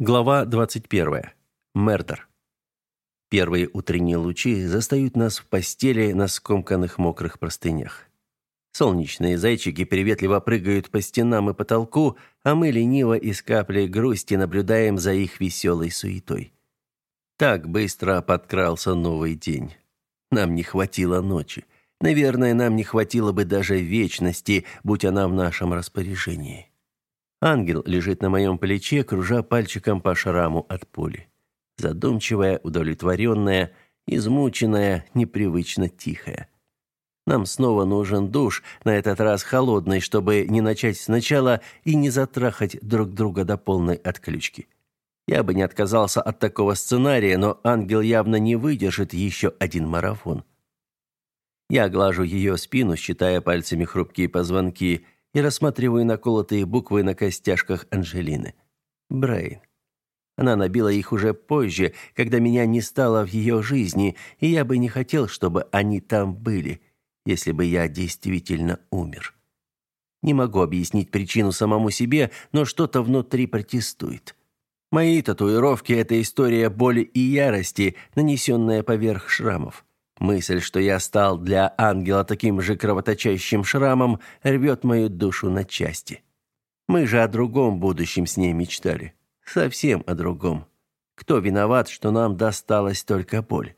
Глава 21. Мердер. Первые утренние лучи застают нас в постели на скомканных мокрых простынях. Солнечные зайчики приветливо прыгают по стенам и потолку, а мы лениво и с каплей грусти наблюдаем за их веселой суетой. Так быстро подкрался новый день. Нам не хватило ночи. Наверное, нам не хватило бы даже вечности, будь она в нашем распоряжении. Ангел лежит на моем плече, кружа пальчиком по шраму от пули. Задумчивая, удовлетворенная, измученная, непривычно тихая. Нам снова нужен душ, на этот раз холодный, чтобы не начать сначала и не затрахать друг друга до полной отключки. Я бы не отказался от такого сценария, но ангел явно не выдержит еще один марафон. Я глажу ее спину, считая пальцами хрупкие позвонки – и рассматриваю наколотые буквы на костяшках Анжелины. Брейн. Она набила их уже позже, когда меня не стало в ее жизни, и я бы не хотел, чтобы они там были, если бы я действительно умер. Не могу объяснить причину самому себе, но что-то внутри протестует. Мои татуировки это история боли и ярости, нанесенная поверх шрамов. Мысль, что я стал для ангела таким же кровоточащим шрамом, рвет мою душу на части. Мы же о другом будущем с ней мечтали. Совсем о другом. Кто виноват, что нам досталась только боль?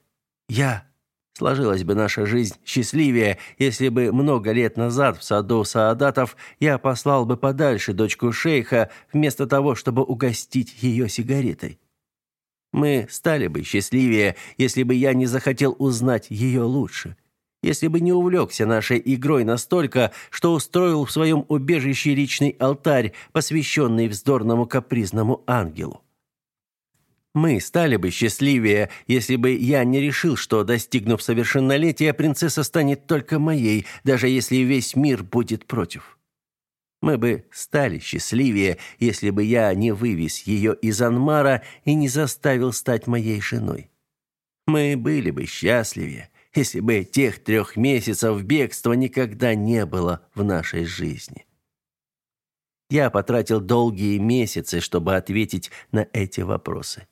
Я. Сложилась бы наша жизнь счастливее, если бы много лет назад в саду Саадатов я послал бы подальше дочку шейха, вместо того, чтобы угостить ее сигаретой. Мы стали бы счастливее, если бы я не захотел узнать ее лучше. Если бы не увлекся нашей игрой настолько, что устроил в своем убежище личный алтарь, посвященный вздорному капризному ангелу. Мы стали бы счастливее, если бы я не решил, что, достигнув совершеннолетия, принцесса станет только моей, даже если весь мир будет против. Мы бы стали счастливее, если бы я не вывез ее из Анмара и не заставил стать моей женой. Мы были бы счастливее, если бы тех трех месяцев бегства никогда не было в нашей жизни. Я потратил долгие месяцы, чтобы ответить на эти вопросы.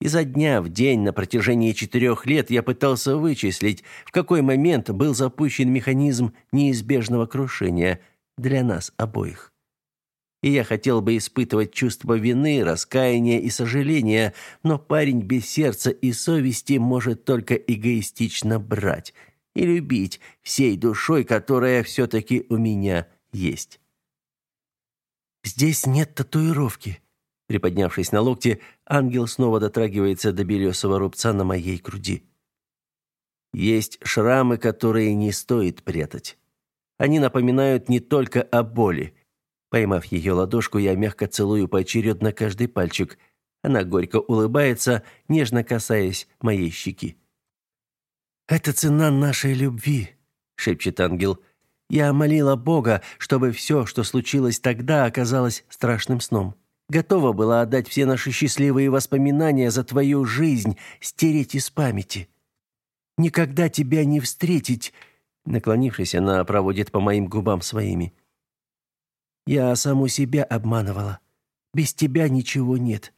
Изо дня в день на протяжении четырех лет я пытался вычислить, в какой момент был запущен механизм неизбежного крушения – для нас обоих. И я хотел бы испытывать чувство вины, раскаяния и сожаления, но парень без сердца и совести может только эгоистично брать и любить всей душой, которая все-таки у меня есть. «Здесь нет татуировки», Приподнявшись на локте, ангел снова дотрагивается до белесого рубца на моей груди. Есть шрамы, которые не стоит прятать. Они напоминают не только о боли. Поймав ее ладошку, я мягко целую поочередно каждый пальчик. Она горько улыбается, нежно касаясь моей щеки. «Это цена нашей любви», — шепчет ангел. «Я молила Бога, чтобы все, что случилось тогда, оказалось страшным сном. Готова была отдать все наши счастливые воспоминания за твою жизнь, стереть из памяти. Никогда тебя не встретить, Наклонившись, она проводит по моим губам своими. Я саму себя обманывала. Без тебя ничего нет.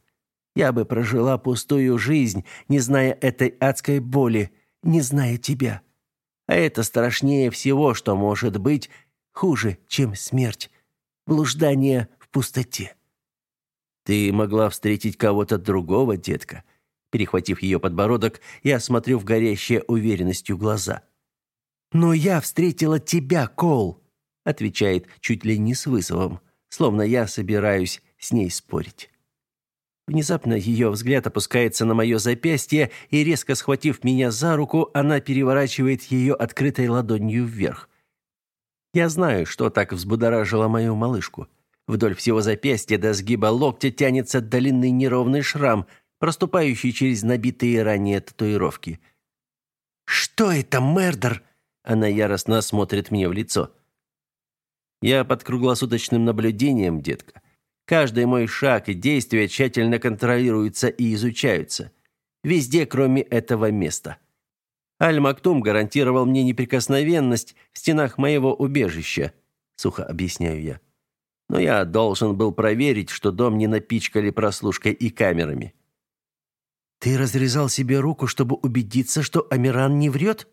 Я бы прожила пустую жизнь, не зная этой адской боли, не зная тебя. А это страшнее всего, что может быть хуже, чем смерть. Блуждание в пустоте. Ты могла встретить кого-то другого, детка. Перехватив ее подбородок, я смотрю в горящие уверенностью глаза. «Но я встретила тебя, Кол», — отвечает чуть ли не с вызовом, словно я собираюсь с ней спорить. Внезапно ее взгляд опускается на мое запястье, и, резко схватив меня за руку, она переворачивает ее открытой ладонью вверх. Я знаю, что так взбудоражило мою малышку. Вдоль всего запястья до сгиба локтя тянется длинный неровный шрам, проступающий через набитые ранее татуировки. «Что это, Мердер?» Она яростно смотрит мне в лицо. Я под круглосуточным наблюдением, детка. Каждый мой шаг и действие тщательно контролируются и изучаются. Везде, кроме этого места. Аль-Мактум гарантировал мне неприкосновенность в стенах моего убежища, сухо объясняю я. но я должен был проверить, что дом не напичкали прослушкой и камерами. «Ты разрезал себе руку, чтобы убедиться, что Амиран не врет?»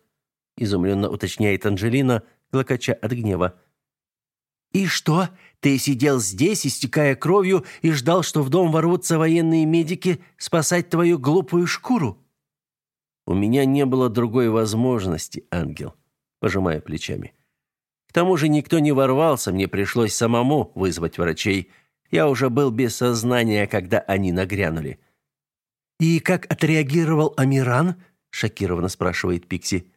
Изумленно уточняет Анжелина, клокоча от гнева. «И что? Ты сидел здесь, истекая кровью, и ждал, что в дом ворвутся военные медики спасать твою глупую шкуру?» «У меня не было другой возможности, ангел», — пожимая плечами. «К тому же никто не ворвался, мне пришлось самому вызвать врачей. Я уже был без сознания, когда они нагрянули». «И как отреагировал Амиран?» — шокированно спрашивает Пикси.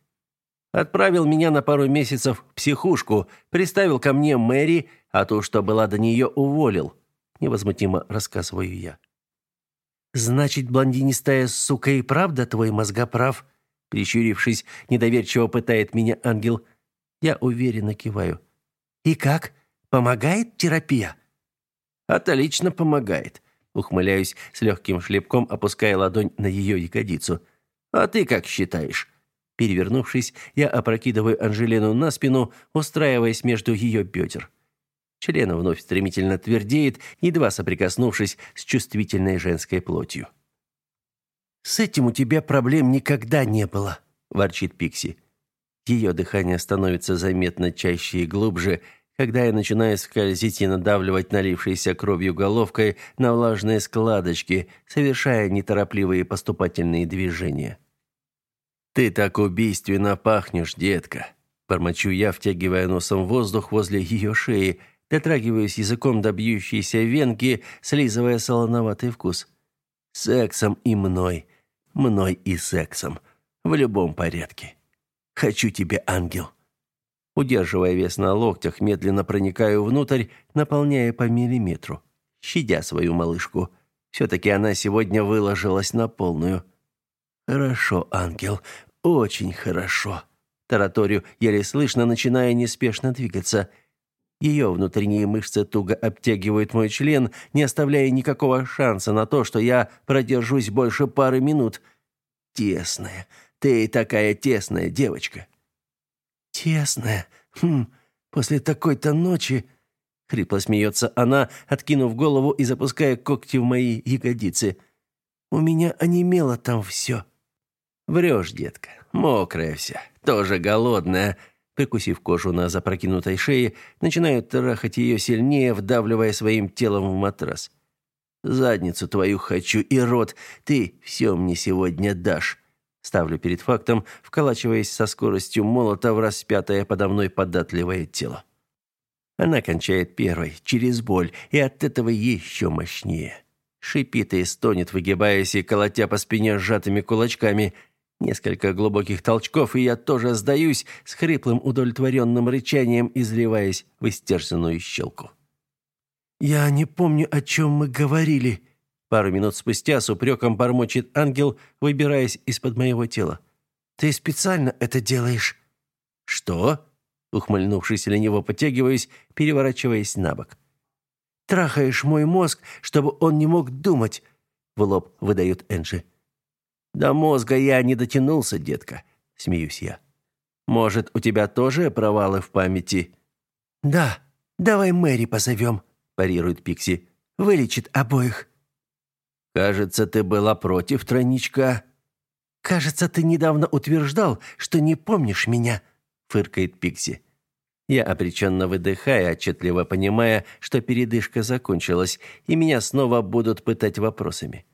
Отправил меня на пару месяцев в психушку, приставил ко мне Мэри, а ту, что была до нее, уволил. Невозмутимо рассказываю я. «Значит, блондинистая сука и правда твой мозгоправ?» Прищурившись, недоверчиво пытает меня ангел. Я уверенно киваю. «И как? Помогает терапия?» «Отлично помогает», — ухмыляюсь с легким шлепком, опуская ладонь на ее ягодицу. «А ты как считаешь?» Перевернувшись, я опрокидываю Анжелену на спину, устраиваясь между ее бедер. Член вновь стремительно твердеет, едва соприкоснувшись с чувствительной женской плотью. «С этим у тебя проблем никогда не было», – ворчит Пикси. Ее дыхание становится заметно чаще и глубже, когда я начинаю скользить и надавливать налившейся кровью головкой на влажные складочки, совершая неторопливые поступательные движения. «Ты так убийственно пахнешь, детка!» Бормочу я, втягивая носом воздух возле ее шеи, дотрагиваюсь языком до бьющейся венки, слизывая солоноватый вкус. «Сексом и мной, мной и сексом, в любом порядке. Хочу тебе, ангел!» Удерживая вес на локтях, медленно проникаю внутрь, наполняя по миллиметру, щадя свою малышку. Все-таки она сегодня выложилась на полную. «Хорошо, ангел, очень хорошо», — тараторию еле слышно, начиная неспешно двигаться. Ее внутренние мышцы туго обтягивают мой член, не оставляя никакого шанса на то, что я продержусь больше пары минут. «Тесная, ты такая тесная девочка». «Тесная? Хм, после такой-то ночи...» Хрипло смеется она, откинув голову и запуская когти в мои ягодицы. «У меня онемело там все». Врешь, детка. Мокрая вся, тоже голодная. Прикусив кожу на запрокинутой шее, начинаю трахать ее сильнее, вдавливая своим телом в матрас. Задницу твою хочу и рот. Ты все мне сегодня дашь. Ставлю перед фактом, вколачиваясь со скоростью молота в распятое подо мной податливое тело. Она кончает первой, через боль, и от этого еще мощнее. Шипит и стонет, выгибаясь и колотя по спине сжатыми кулачками – Несколько глубоких толчков, и я тоже сдаюсь, с хриплым удовлетворенным рычанием, изливаясь в истерзанную щелку. «Я не помню, о чем мы говорили», — пару минут спустя с упреком бормочет ангел, выбираясь из-под моего тела. «Ты специально это делаешь?» «Что?» — ухмыльнувшись лениво потягиваюсь, переворачиваясь на бок. «Трахаешь мой мозг, чтобы он не мог думать», — в лоб выдает Энджи. До мозга я не дотянулся, детка, смеюсь я. Может, у тебя тоже провалы в памяти? Да, давай Мэри позовем», – парирует Пикси. Вылечит обоих. Кажется, ты была против тройничка. Кажется, ты недавно утверждал, что не помнишь меня, фыркает Пикси. Я обреченно выдыхаю, отчетливо понимая, что передышка закончилась, и меня снова будут пытать вопросами.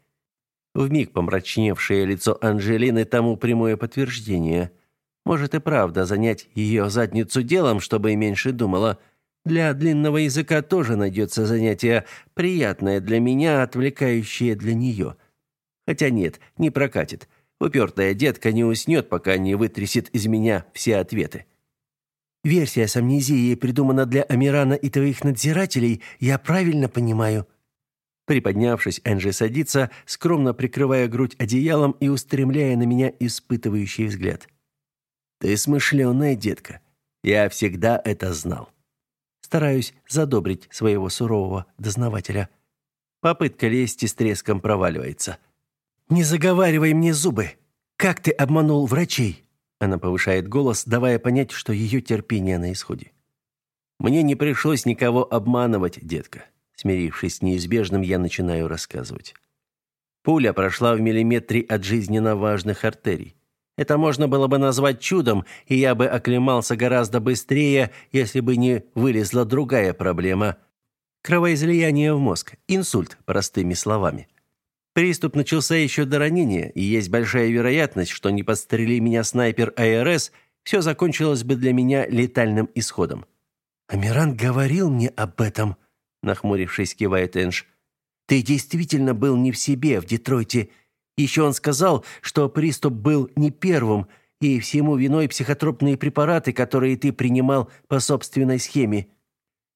Вмиг помрачневшее лицо Анжелины тому прямое подтверждение. Может и правда занять ее задницу делом, чтобы и меньше думала. Для длинного языка тоже найдется занятие, приятное для меня, отвлекающее для нее. Хотя нет, не прокатит. Упертая детка не уснет, пока не вытрясет из меня все ответы. Версия с амнезией придумана для Амирана и твоих надзирателей, я правильно понимаю?» Приподнявшись, Энджи садится, скромно прикрывая грудь одеялом и устремляя на меня испытывающий взгляд. «Ты смышленая, детка. Я всегда это знал». Стараюсь задобрить своего сурового дознавателя. Попытка лести с треском проваливается. «Не заговаривай мне зубы! Как ты обманул врачей?» Она повышает голос, давая понять, что ее терпение на исходе. Мне не пришлось никого обманывать, детка. Смирившись с неизбежным, я начинаю рассказывать. Пуля прошла в миллиметре от жизненно важных артерий. Это можно было бы назвать чудом, и я бы оклемался гораздо быстрее, если бы не вылезла другая проблема – кровоизлияние в мозг, инсульт, простыми словами. Приступ начался еще до ранения, и есть большая вероятность, что не подстрели меня снайпер АРС, все закончилось бы для меня летальным исходом. «Амиран говорил мне об этом», – нахмурившись, кивает Энж. «Ты действительно был не в себе в Детройте еще он сказал, что приступ был не первым, и всему виной психотропные препараты, которые ты принимал по собственной схеме.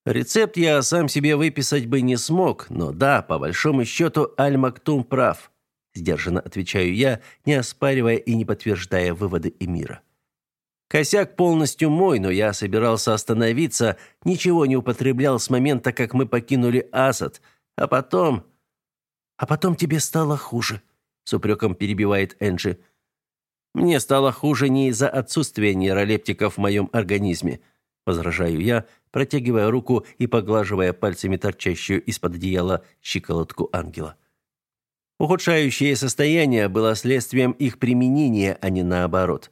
Рецепт я сам себе выписать бы не смог, но да, по большому счету, Аль-Мактум прав. Сдержанно отвечаю я, не оспаривая и не подтверждая выводы Эмира. Косяк полностью мой, но я собирался остановиться, ничего не употреблял с момента, как мы покинули Асад, а потом... А потом тебе стало хуже, с упреком перебивает Энджи. Мне стало хуже не из-за отсутствия нейролептиков в моем организме, возражаю я, протягивая руку и поглаживая пальцами торчащую из-под одеяла щиколотку ангела. Ухудшающее состояние было следствием их применения, а не наоборот.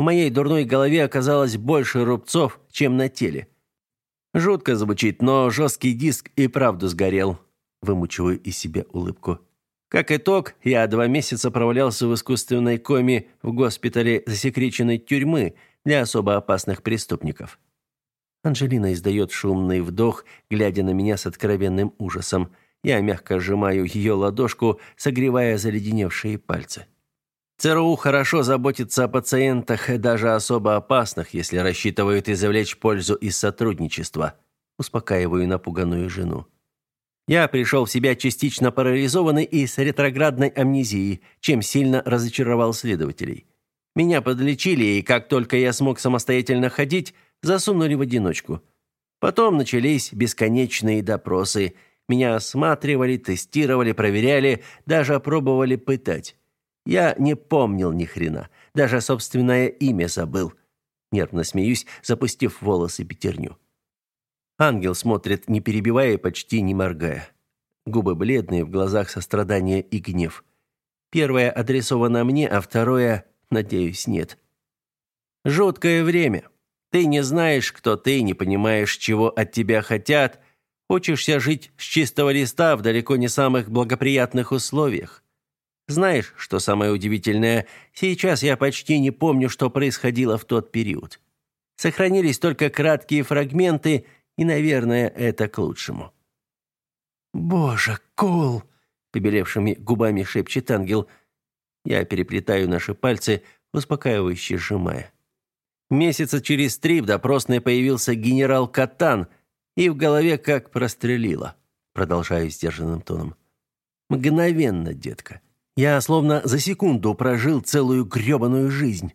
В моей дурной голове оказалось больше рубцов, чем на теле. Жутко звучит, но жесткий диск и правду сгорел. Вымучиваю из себя улыбку. Как итог, я два месяца провалялся в искусственной коме в госпитале засекреченной тюрьмы для особо опасных преступников. Анжелина издает шумный вдох, глядя на меня с откровенным ужасом. Я мягко сжимаю ее ладошку, согревая заледеневшие пальцы. ЦРУ хорошо заботится о пациентах, даже особо опасных, если рассчитывают извлечь пользу из сотрудничества. Успокаиваю напуганную жену. Я пришел в себя частично парализованный и с ретроградной амнезией, чем сильно разочаровал следователей. Меня подлечили, и как только я смог самостоятельно ходить, засунули в одиночку. Потом начались бесконечные допросы. Меня осматривали, тестировали, проверяли, даже пробовали пытать. Я не помнил ни хрена, даже собственное имя забыл. Нервно смеюсь, запустив волосы пятерню. Ангел смотрит, не перебивая почти не моргая. Губы бледные, в глазах сострадание и гнев. Первое адресовано мне, а второе, надеюсь, нет. Жуткое время. Ты не знаешь, кто ты, не понимаешь, чего от тебя хотят. Учишься жить с чистого листа в далеко не самых благоприятных условиях. Знаешь, что самое удивительное? Сейчас я почти не помню, что происходило в тот период. Сохранились только краткие фрагменты – и, наверное, это к лучшему. «Боже, Кол!» — побелевшими губами шепчет ангел. Я переплетаю наши пальцы, успокаивающе сжимая. Месяца через три в допросной появился генерал Катан, и в голове как прострелило. Продолжаю сдержанным тоном. Мгновенно, детка. Я словно за секунду прожил целую грёбаную жизнь.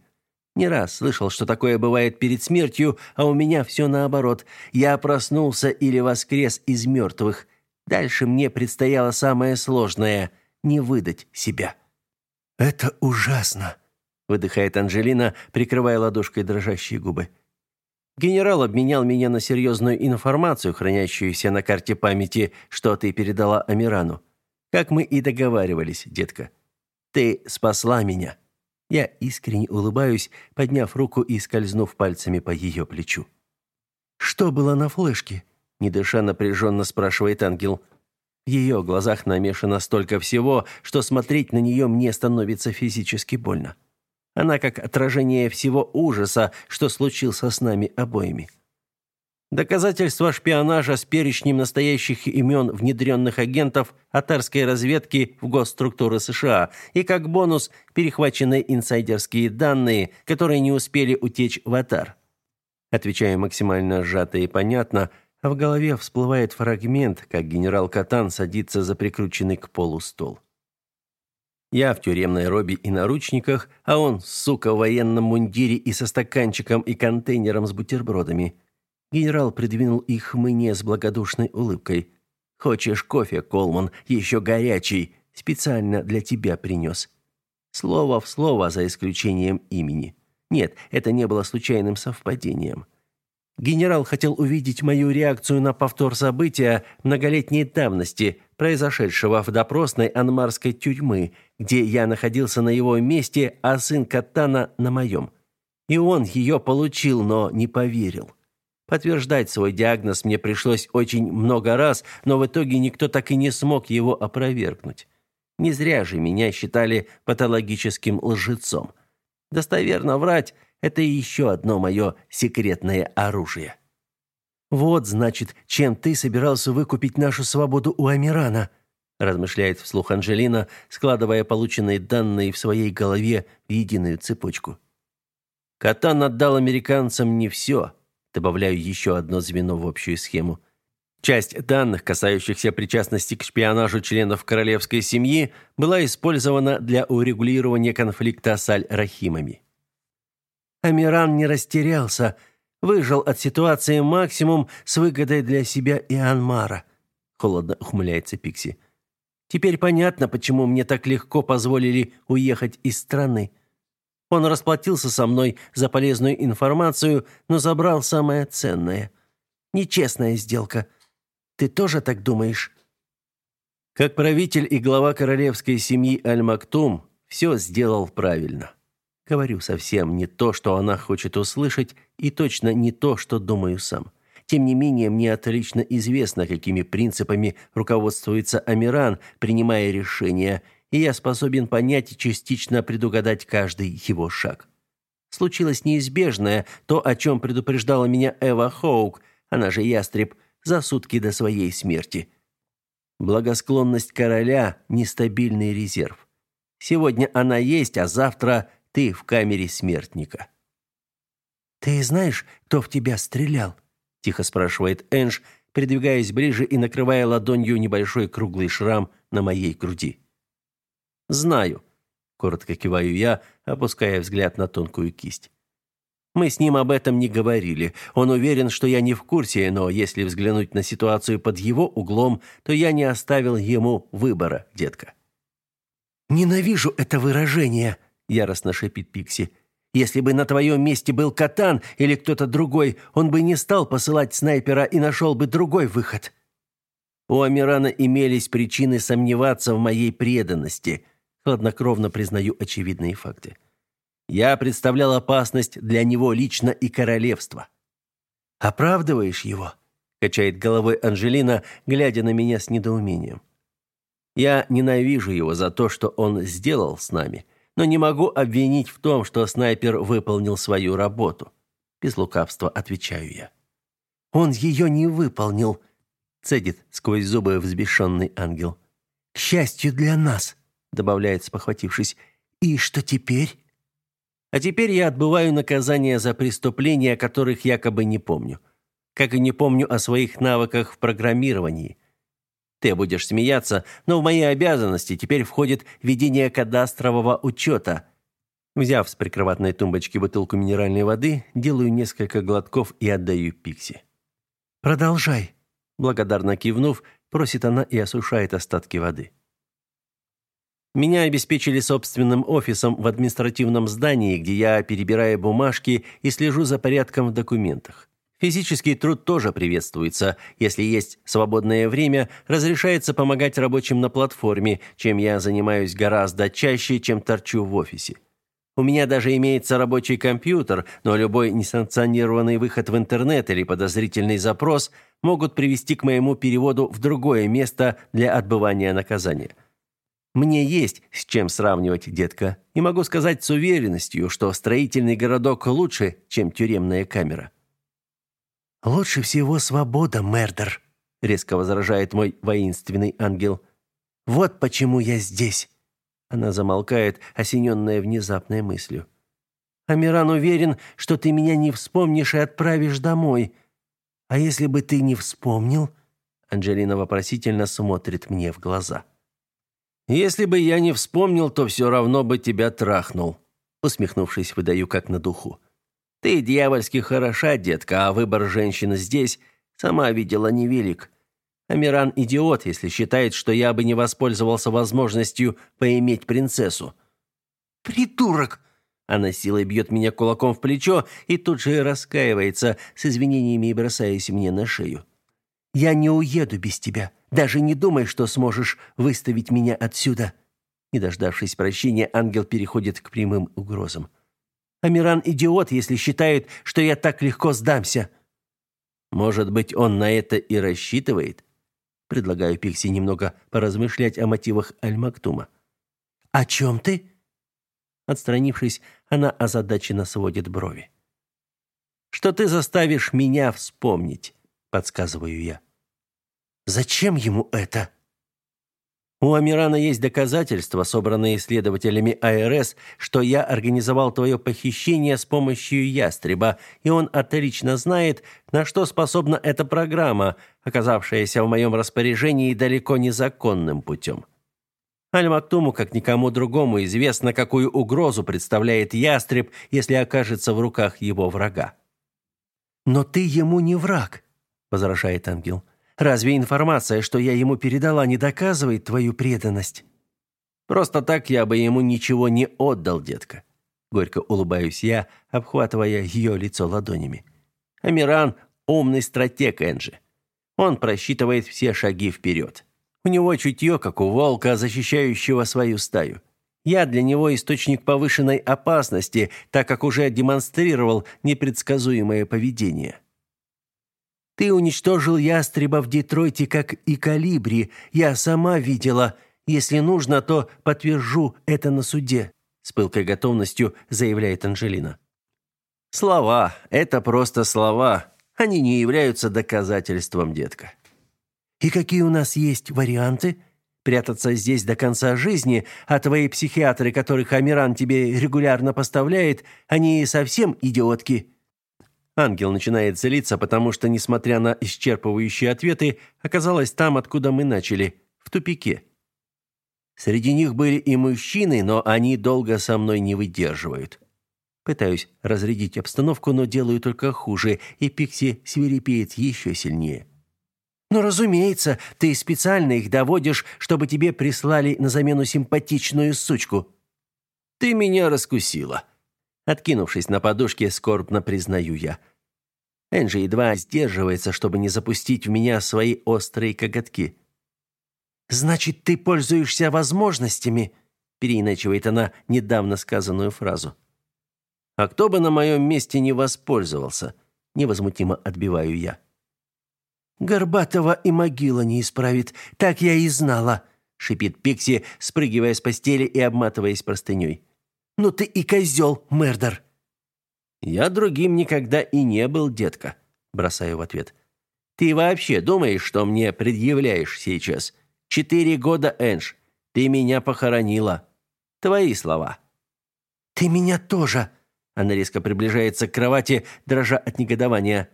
Не раз слышал, что такое бывает перед смертью, а у меня все наоборот. Я проснулся или воскрес из мертвых. Дальше мне предстояло самое сложное — не выдать себя. «Это ужасно», — выдыхает Анжелина, прикрывая ладошкой дрожащие губы. «Генерал обменял меня на серьезную информацию, хранящуюся на карте памяти, что ты передала Амирану. Как мы и договаривались, детка. Ты спасла меня». Я искренне улыбаюсь, подняв руку и скользнув пальцами по ее плечу. «Что было на флешке?» – не дыша напряженно спрашивает ангел. В ее глазах намешано столько всего, что смотреть на нее мне становится физически больно. Она как отражение всего ужаса, что случился с нами обоими. Доказательства шпионажа с перечнем настоящих имен внедренных агентов атарской разведки в госструктуры США и как бонус перехваченные инсайдерские данные, которые не успели утечь в Атар. Отвечаю максимально сжато и понятно, в голове всплывает фрагмент, как генерал Катан садится за прикрученный к полу стол. Я в тюремной робе и наручниках, а он, сука, в военном мундире и со стаканчиком и контейнером с бутербродами – Генерал придвинул их мне с благодушной улыбкой. «Хочешь кофе, Колман, еще горячий? Специально для тебя принес». Слово в слово, за исключением имени. Нет, это не было случайным совпадением. Генерал хотел увидеть мою реакцию на повтор события многолетней давности, произошедшего в допросной анмарской тюрьмы, где я находился на его месте, а сын Катана на моем. И он ее получил, но не поверил. Подтверждать свой диагноз мне пришлось очень много раз, но в итоге никто так и не смог его опровергнуть. Не зря же меня считали патологическим лжецом. Достоверно врать – это еще одно мое секретное оружие. «Вот, значит, чем ты собирался выкупить нашу свободу у Амирана», размышляет вслух Анжелина, складывая полученные данные в своей голове в единую цепочку. Катан отдал американцам не все, добавляю еще одно звено в общую схему. Часть данных, касающихся причастности к шпионажу членов королевской семьи, была использована для урегулирования конфликта с Аль-Рахимами. Амиран не растерялся, выжил от ситуации максимум с выгодой для себя и Анмара. Холодно ухмыляется Пикси. Теперь понятно, почему мне так легко позволили уехать из страны. Он расплатился со мной за полезную информацию, но забрал самое ценное. Нечестная сделка. Ты тоже так думаешь? Как правитель и глава королевской семьи Аль-Мактум, все сделал правильно. Говорю совсем не то, что она хочет услышать, и точно не то, что думаю сам. Тем не менее, мне отлично известно, какими принципами руководствуется Амиран, принимая решения, и я способен понять и частично предугадать каждый его шаг. Случилось неизбежное, то, о чем предупреждала меня Эва Хоук, она же Ястреб, за сутки до своей смерти. Благосклонность короля – нестабильный резерв. Сегодня она есть, а завтра ты в камере смертника. «Ты знаешь, кто в тебя стрелял?» – тихо спрашивает Энж, придвигаясь ближе и накрывая ладонью небольшой круглый шрам на моей груди. «Знаю», – коротко киваю я, опуская взгляд на тонкую кисть. Мы с ним об этом не говорили. Он уверен, что я не в курсе, но если взглянуть на ситуацию под его углом, то я не оставил ему выбора, детка. Ненавижу это выражение, яростно шипит Пикси. Если бы на твоем месте был Катан или кто-то другой, он бы не стал посылать снайпера и нашел бы другой выход. У Амирана имелись причины сомневаться в моей преданности. Хладнокровно признаю очевидные факты. Я представлял опасность для него лично и королевства. Оправдываешь его? качает головой Анжелина, глядя на меня с недоумением. Я ненавижу его за то, что он сделал с нами но не могу обвинить в том, что снайпер выполнил свою работу. Без лукавства отвечаю я. Он ее не выполнил, цедит сквозь зубы взбешенный ангел. К счастью для нас, добавляет, спохватившись. И что теперь? А теперь я отбываю наказание за преступления, которых якобы не помню. Как и не помню о своих навыках в программировании. Ты будешь смеяться, но в мои обязанности теперь входит ведение кадастрового учета. Взяв с прикроватной тумбочки бутылку минеральной воды, делаю несколько глотков и отдаю Пикси. «Продолжай», — благодарно кивнув, просит она и осушает остатки воды. Меня обеспечили собственным офисом в административном здании, где я перебираю бумажки и слежу за порядком в документах. Физический труд тоже приветствуется. Если есть свободное время, разрешается помогать рабочим на платформе, чем я занимаюсь гораздо чаще, чем торчу в офисе. У меня даже имеется рабочий компьютер, но любой несанкционированный выход в интернет или подозрительный запрос могут привести к моему переводу в другое место для отбывания наказания. Мне есть с чем сравнивать, детка, и могу сказать с уверенностью, что строительный городок лучше, чем тюремная камера. «Лучше всего свобода, Мердер», — резко возражает мой воинственный ангел. «Вот почему я здесь». Она замолкает, осененная внезапной мыслью. «Амиран уверен, что ты меня не вспомнишь и отправишь домой. А если бы ты не вспомнил?» Анджелина вопросительно смотрит мне в глаза. «Если бы я не вспомнил, то все равно бы тебя трахнул», усмехнувшись, выдаю как на духу. Ты дьявольски хороша, детка, а выбор женщины здесь, сама видела, невелик. Амиран идиот, если считает, что я бы не воспользовался возможностью поиметь принцессу. Придурок, Она силой бьет меня кулаком в плечо и тут же раскаивается с извинениями и бросаясь мне на шею. «Я не уеду без тебя. Даже не думай, что сможешь выставить меня отсюда». Не дождавшись прощения, ангел переходит к прямым угрозам. «Амиран идиот, если считает, что я так легко сдамся». «Может быть, он на это и рассчитывает?» Предлагаю Пикси немного поразмышлять о мотивах Аль-Мактума. «О чем ты?» Отстранившись, она озадаченно сводит брови. «Что ты заставишь меня вспомнить?» — подсказываю я. «Зачем ему это?» У Амирана есть доказательства, собранные исследователями АРС, что я организовал твое похищение с помощью ястреба, и он отлично знает, на что способна эта программа, оказавшаяся в моем распоряжении далеко незаконным путем. Аль-Мактуму, как никому другому, известно, какую угрозу представляет ястреб, если окажется в руках его врага. «Но ты ему не враг», — возражает ангел. «Разве информация, что я ему передала, не доказывает твою преданность?» «Просто так я бы ему ничего не отдал, детка». Горько улыбаюсь я, обхватывая ее лицо ладонями. «Амиран — умный стратег, Энджи. Он просчитывает все шаги вперед. У него чутье, как у волка, защищающего свою стаю. Я для него источник повышенной опасности, так как уже демонстрировал непредсказуемое поведение. Ты уничтожил ястреба в Детройте, как и калибри. Я сама видела. Если нужно, то подтвержу это на суде, с пылкой готовностью заявляет Анжелина. Слова это просто слова. Они не являются доказательством, детка. И какие у нас есть варианты? Прятаться здесь до конца жизни, а твои психиатры, которых Амиран тебе регулярно поставляет, они совсем идиотки. Ангел начинает злиться, потому что, несмотря на исчерпывающие ответы, оказалась там, откуда мы начали, в тупике. Среди них были и мужчины, но они долго со мной не выдерживают. Пытаюсь разрядить обстановку, но делаю только хуже, и Пикси свирепеет еще сильнее. Ну, разумеется, ты специально их доводишь, чтобы тебе прислали на замену симпатичную сучку. Ты меня раскусила. Откинувшись на подушке, скорбно признаю я. Энджи едва сдерживается, чтобы не запустить в меня свои острые коготки. Значит, ты пользуешься возможностями, переиначивает она недавно сказанную фразу. А кто бы на моем месте не воспользовался? Невозмутимо отбиваю я. Горбатова и могила не исправит, так я и знала, шипит Пикси, спрыгивая с постели и обматываясь простыней. Ну ты и козел, Мердер. Я другим никогда и не был, детка, бросаю в ответ. Ты вообще думаешь, что мне предъявляешь сейчас? Четыре года, Энж. Ты меня похоронила. Твои слова. Ты меня тоже. Она резко приближается к кровати, дрожа от негодования.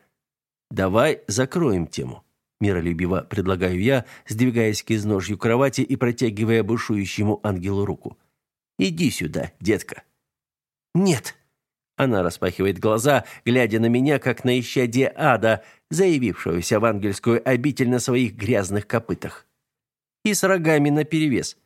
Давай закроем тему. Миролюбиво предлагаю я, сдвигаясь к изножью кровати и протягивая бушующему ангелу руку. Иди сюда, детка. Нет. Она распахивает глаза, глядя на меня, как на исчадие ада, заявившегося в ангельскую обитель на своих грязных копытах. И с рогами наперевес.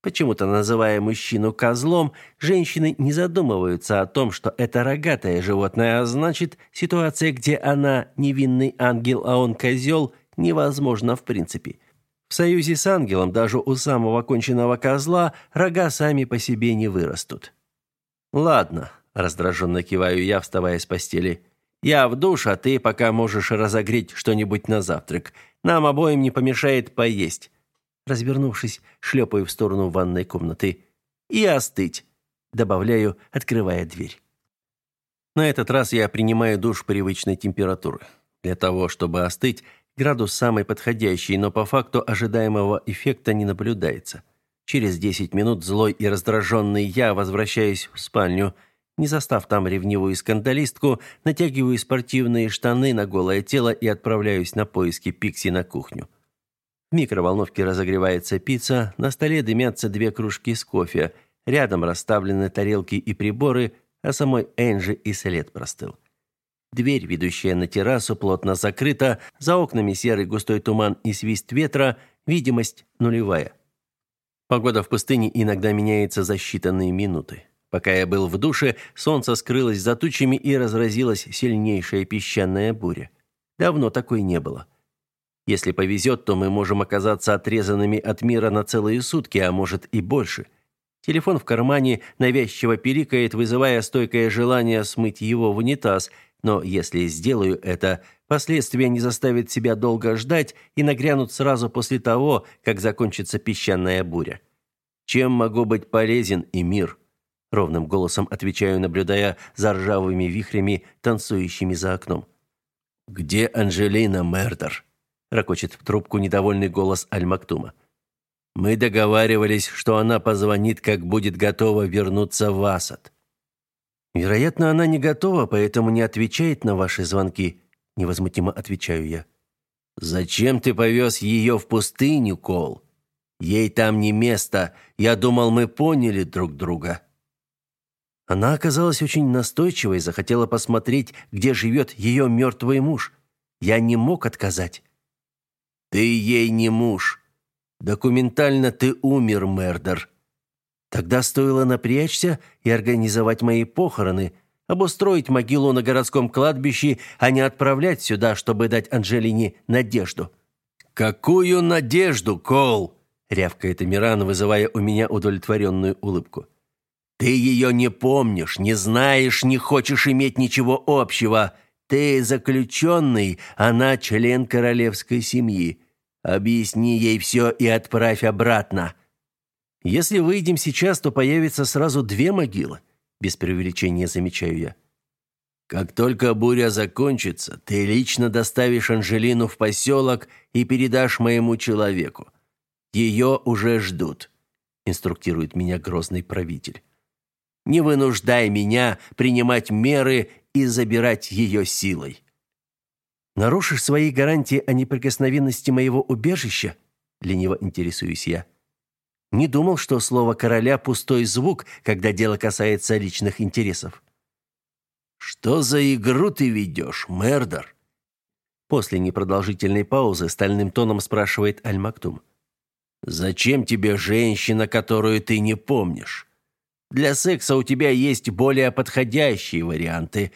Почему-то называя мужчину козлом, женщины не задумываются о том, что это рогатое животное, а значит, ситуация, где она невинный ангел, а он козел, невозможна в принципе. В союзе с ангелом даже у самого конченного козла рога сами по себе не вырастут. Ладно, раздраженно киваю я, вставая с постели. Я в душ, а ты пока можешь разогреть что-нибудь на завтрак. Нам обоим не помешает поесть. Развернувшись, шлепаю в сторону ванной комнаты. «И остыть», — добавляю, открывая дверь. На этот раз я принимаю душ привычной температуры. Для того, чтобы остыть, градус самый подходящий, но по факту ожидаемого эффекта не наблюдается. Через 10 минут злой и раздраженный я возвращаюсь в спальню. Не застав там ревнивую скандалистку, натягиваю спортивные штаны на голое тело и отправляюсь на поиски Пикси на кухню. В микроволновке разогревается пицца, на столе дымятся две кружки с кофе, рядом расставлены тарелки и приборы, а самой Энджи и след простыл. Дверь, ведущая на террасу, плотно закрыта, за окнами серый густой туман и свист ветра, видимость нулевая. Погода в пустыне иногда меняется за считанные минуты. Пока я был в душе, солнце скрылось за тучами и разразилась сильнейшая песчаная буря. Давно такой не было. Если повезет, то мы можем оказаться отрезанными от мира на целые сутки, а может и больше. Телефон в кармане навязчиво пиликает, вызывая стойкое желание смыть его в унитаз, но если сделаю это, последствия не заставят себя долго ждать и нагрянут сразу после того, как закончится песчаная буря. Чем могу быть полезен и мир? ровным голосом отвечаю, наблюдая за ржавыми вихрями, танцующими за окном. Где Анжелина Мердер? ракочет в трубку недовольный голос Аль-Мактума. Мы договаривались, что она позвонит, как будет готова вернуться в Асад. Вероятно, она не готова, поэтому не отвечает на ваши звонки, невозмутимо отвечаю я. Зачем ты повез ее в пустыню, Кол? Ей там не место. Я думал, мы поняли друг друга. Она оказалась очень настойчивой, захотела посмотреть, где живет ее мертвый муж. Я не мог отказать. Ты ей не муж. Документально ты умер, Мердер. Тогда стоило напрячься и организовать мои похороны, обустроить могилу на городском кладбище, а не отправлять сюда, чтобы дать Анжелине надежду. Какую надежду, Кол? рявкает Эмиран, вызывая у меня удовлетворенную улыбку. Ты ее не помнишь, не знаешь, не хочешь иметь ничего общего. Ты заключенный, она член королевской семьи. Объясни ей все и отправь обратно. Если выйдем сейчас, то появится сразу две могилы, без преувеличения замечаю я. Как только буря закончится, ты лично доставишь Анжелину в поселок и передашь моему человеку. Ее уже ждут, инструктирует меня грозный правитель. Не вынуждай меня принимать меры и забирать ее силой. Нарушишь свои гарантии о неприкосновенности моего убежища? Лениво интересуюсь я. Не думал, что слово короля пустой звук, когда дело касается личных интересов. Что за игру ты ведешь, Мердер? После непродолжительной паузы стальным тоном спрашивает Аль-Мактум. Зачем тебе женщина, которую ты не помнишь? Для секса у тебя есть более подходящие варианты,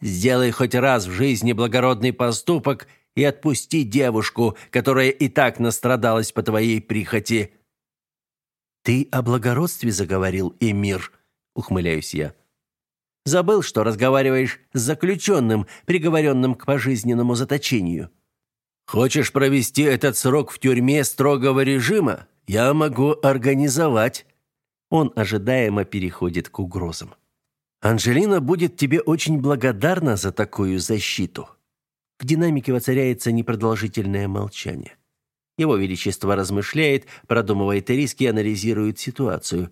Сделай хоть раз в жизни благородный поступок и отпусти девушку, которая и так настрадалась по твоей прихоти. Ты о благородстве заговорил, Эмир, ухмыляюсь я. Забыл, что разговариваешь с заключенным, приговоренным к пожизненному заточению. Хочешь провести этот срок в тюрьме строгого режима? Я могу организовать. Он ожидаемо переходит к угрозам. Анжелина будет тебе очень благодарна за такую защиту. В динамике воцаряется непродолжительное молчание. Его величество размышляет, продумывает риски, анализирует ситуацию.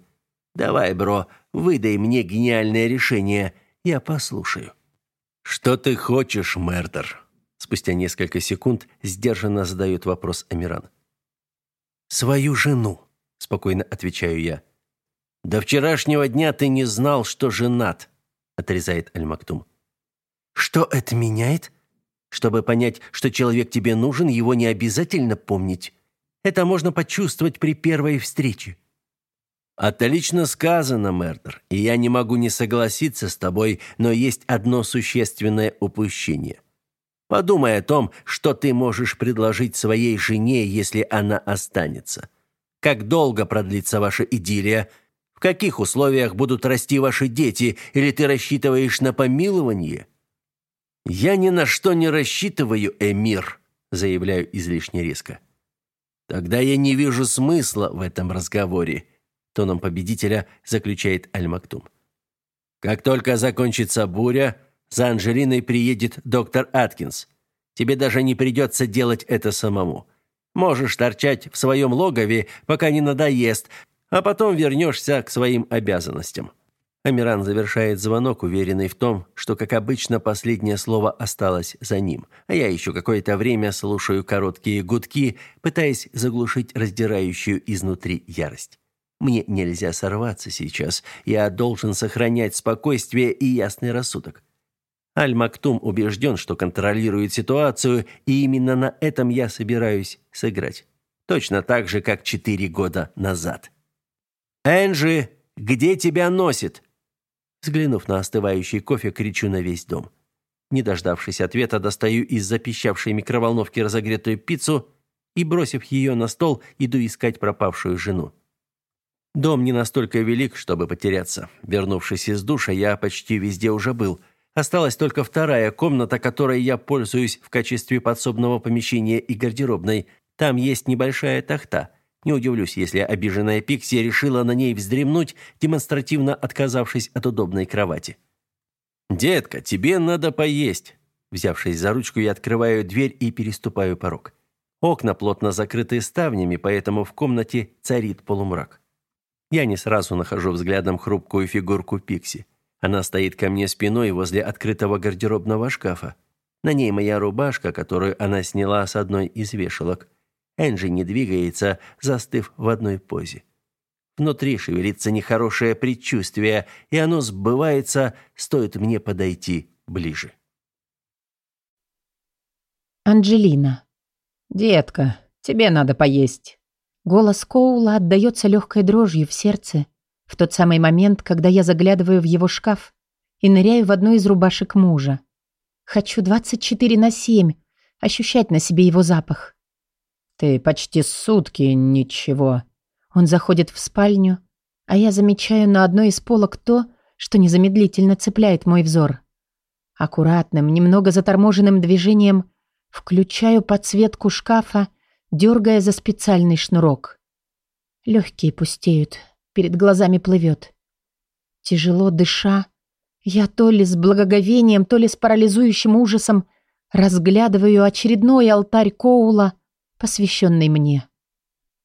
Давай, бро, выдай мне гениальное решение, я послушаю. Что ты хочешь, Мердер? Спустя несколько секунд сдержанно задает вопрос Амиран. Свою жену, спокойно отвечаю я. До вчерашнего дня ты не знал, что женат, отрезает Аль-Мактум. Что это меняет? Чтобы понять, что человек тебе нужен, его не обязательно помнить. Это можно почувствовать при первой встрече. Отлично сказано, Мердер. И я не могу не согласиться с тобой, но есть одно существенное упущение. Подумай о том, что ты можешь предложить своей жене, если она останется. Как долго продлится ваша идиллия? В каких условиях будут расти ваши дети, или ты рассчитываешь на помилование? Я ни на что не рассчитываю, эмир, заявляю излишне резко. Тогда я не вижу смысла в этом разговоре, тоном победителя заключает Аль-Мактум. Как только закончится буря, за Анжелиной приедет доктор Аткинс. Тебе даже не придется делать это самому. Можешь торчать в своем логове, пока не надоест, а потом вернешься к своим обязанностям. Амиран завершает звонок, уверенный в том, что, как обычно, последнее слово осталось за ним. А я еще какое-то время слушаю короткие гудки, пытаясь заглушить раздирающую изнутри ярость. Мне нельзя сорваться сейчас. Я должен сохранять спокойствие и ясный рассудок. Аль-Мактум убежден, что контролирует ситуацию, и именно на этом я собираюсь сыграть. Точно так же, как четыре года назад. «Энджи, где тебя носит?» Взглянув на остывающий кофе, кричу на весь дом. Не дождавшись ответа, достаю из запищавшей микроволновки разогретую пиццу и, бросив ее на стол, иду искать пропавшую жену. Дом не настолько велик, чтобы потеряться. Вернувшись из душа, я почти везде уже был. Осталась только вторая комната, которой я пользуюсь в качестве подсобного помещения и гардеробной. Там есть небольшая тахта. Не удивлюсь, если обиженная Пикси решила на ней вздремнуть, демонстративно отказавшись от удобной кровати. «Детка, тебе надо поесть!» Взявшись за ручку, я открываю дверь и переступаю порог. Окна плотно закрыты ставнями, поэтому в комнате царит полумрак. Я не сразу нахожу взглядом хрупкую фигурку Пикси. Она стоит ко мне спиной возле открытого гардеробного шкафа. На ней моя рубашка, которую она сняла с одной из вешалок. Энджи не двигается, застыв в одной позе. Внутри шевелится нехорошее предчувствие, и оно сбывается, стоит мне подойти ближе. Анджелина. «Детка, тебе надо поесть». Голос Коула отдаётся легкой дрожью в сердце в тот самый момент, когда я заглядываю в его шкаф и ныряю в одну из рубашек мужа. Хочу 24 на 7 ощущать на себе его запах. «Ты почти сутки ничего». Он заходит в спальню, а я замечаю на одной из полок то, что незамедлительно цепляет мой взор. Аккуратным, немного заторможенным движением включаю подсветку шкафа дергая за специальный шнурок. Легкие пустеют, перед глазами плывет. Тяжело дыша, я то ли с благоговением, то ли с парализующим ужасом разглядываю очередной алтарь Коула, посвященный мне.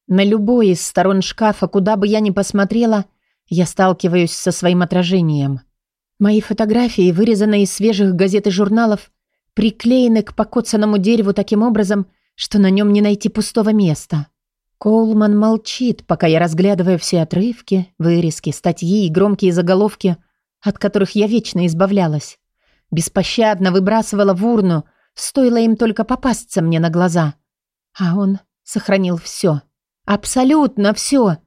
На любой из сторон шкафа, куда бы я ни посмотрела, я сталкиваюсь со своим отражением. Мои фотографии, вырезанные из свежих газет и журналов, приклеены к покоцанному дереву таким образом, что на нем не найти пустого места. Коулман молчит, пока я разглядываю все отрывки, вырезки, статьи и громкие заголовки, от которых я вечно избавлялась. Беспощадно выбрасывала в урну, стоило им только попасться мне на глаза. А он сохранил все. Абсолютно все.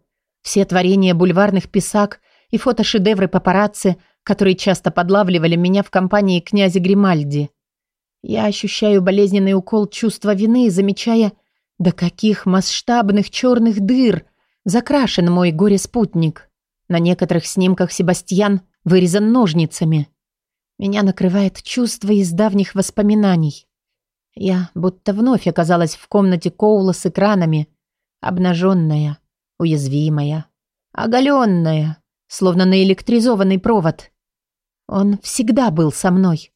Все творения бульварных писак и фотошедевры папарацци, которые часто подлавливали меня в компании князя Гримальди. Я ощущаю болезненный укол чувства вины, замечая, до каких масштабных черных дыр закрашен мой горе-спутник. На некоторых снимках Себастьян вырезан ножницами. Меня накрывает чувство из давних воспоминаний. Я будто вновь оказалась в комнате Коула с экранами, обнаженная, уязвимая, оголенная, словно наэлектризованный провод. Он всегда был со мной.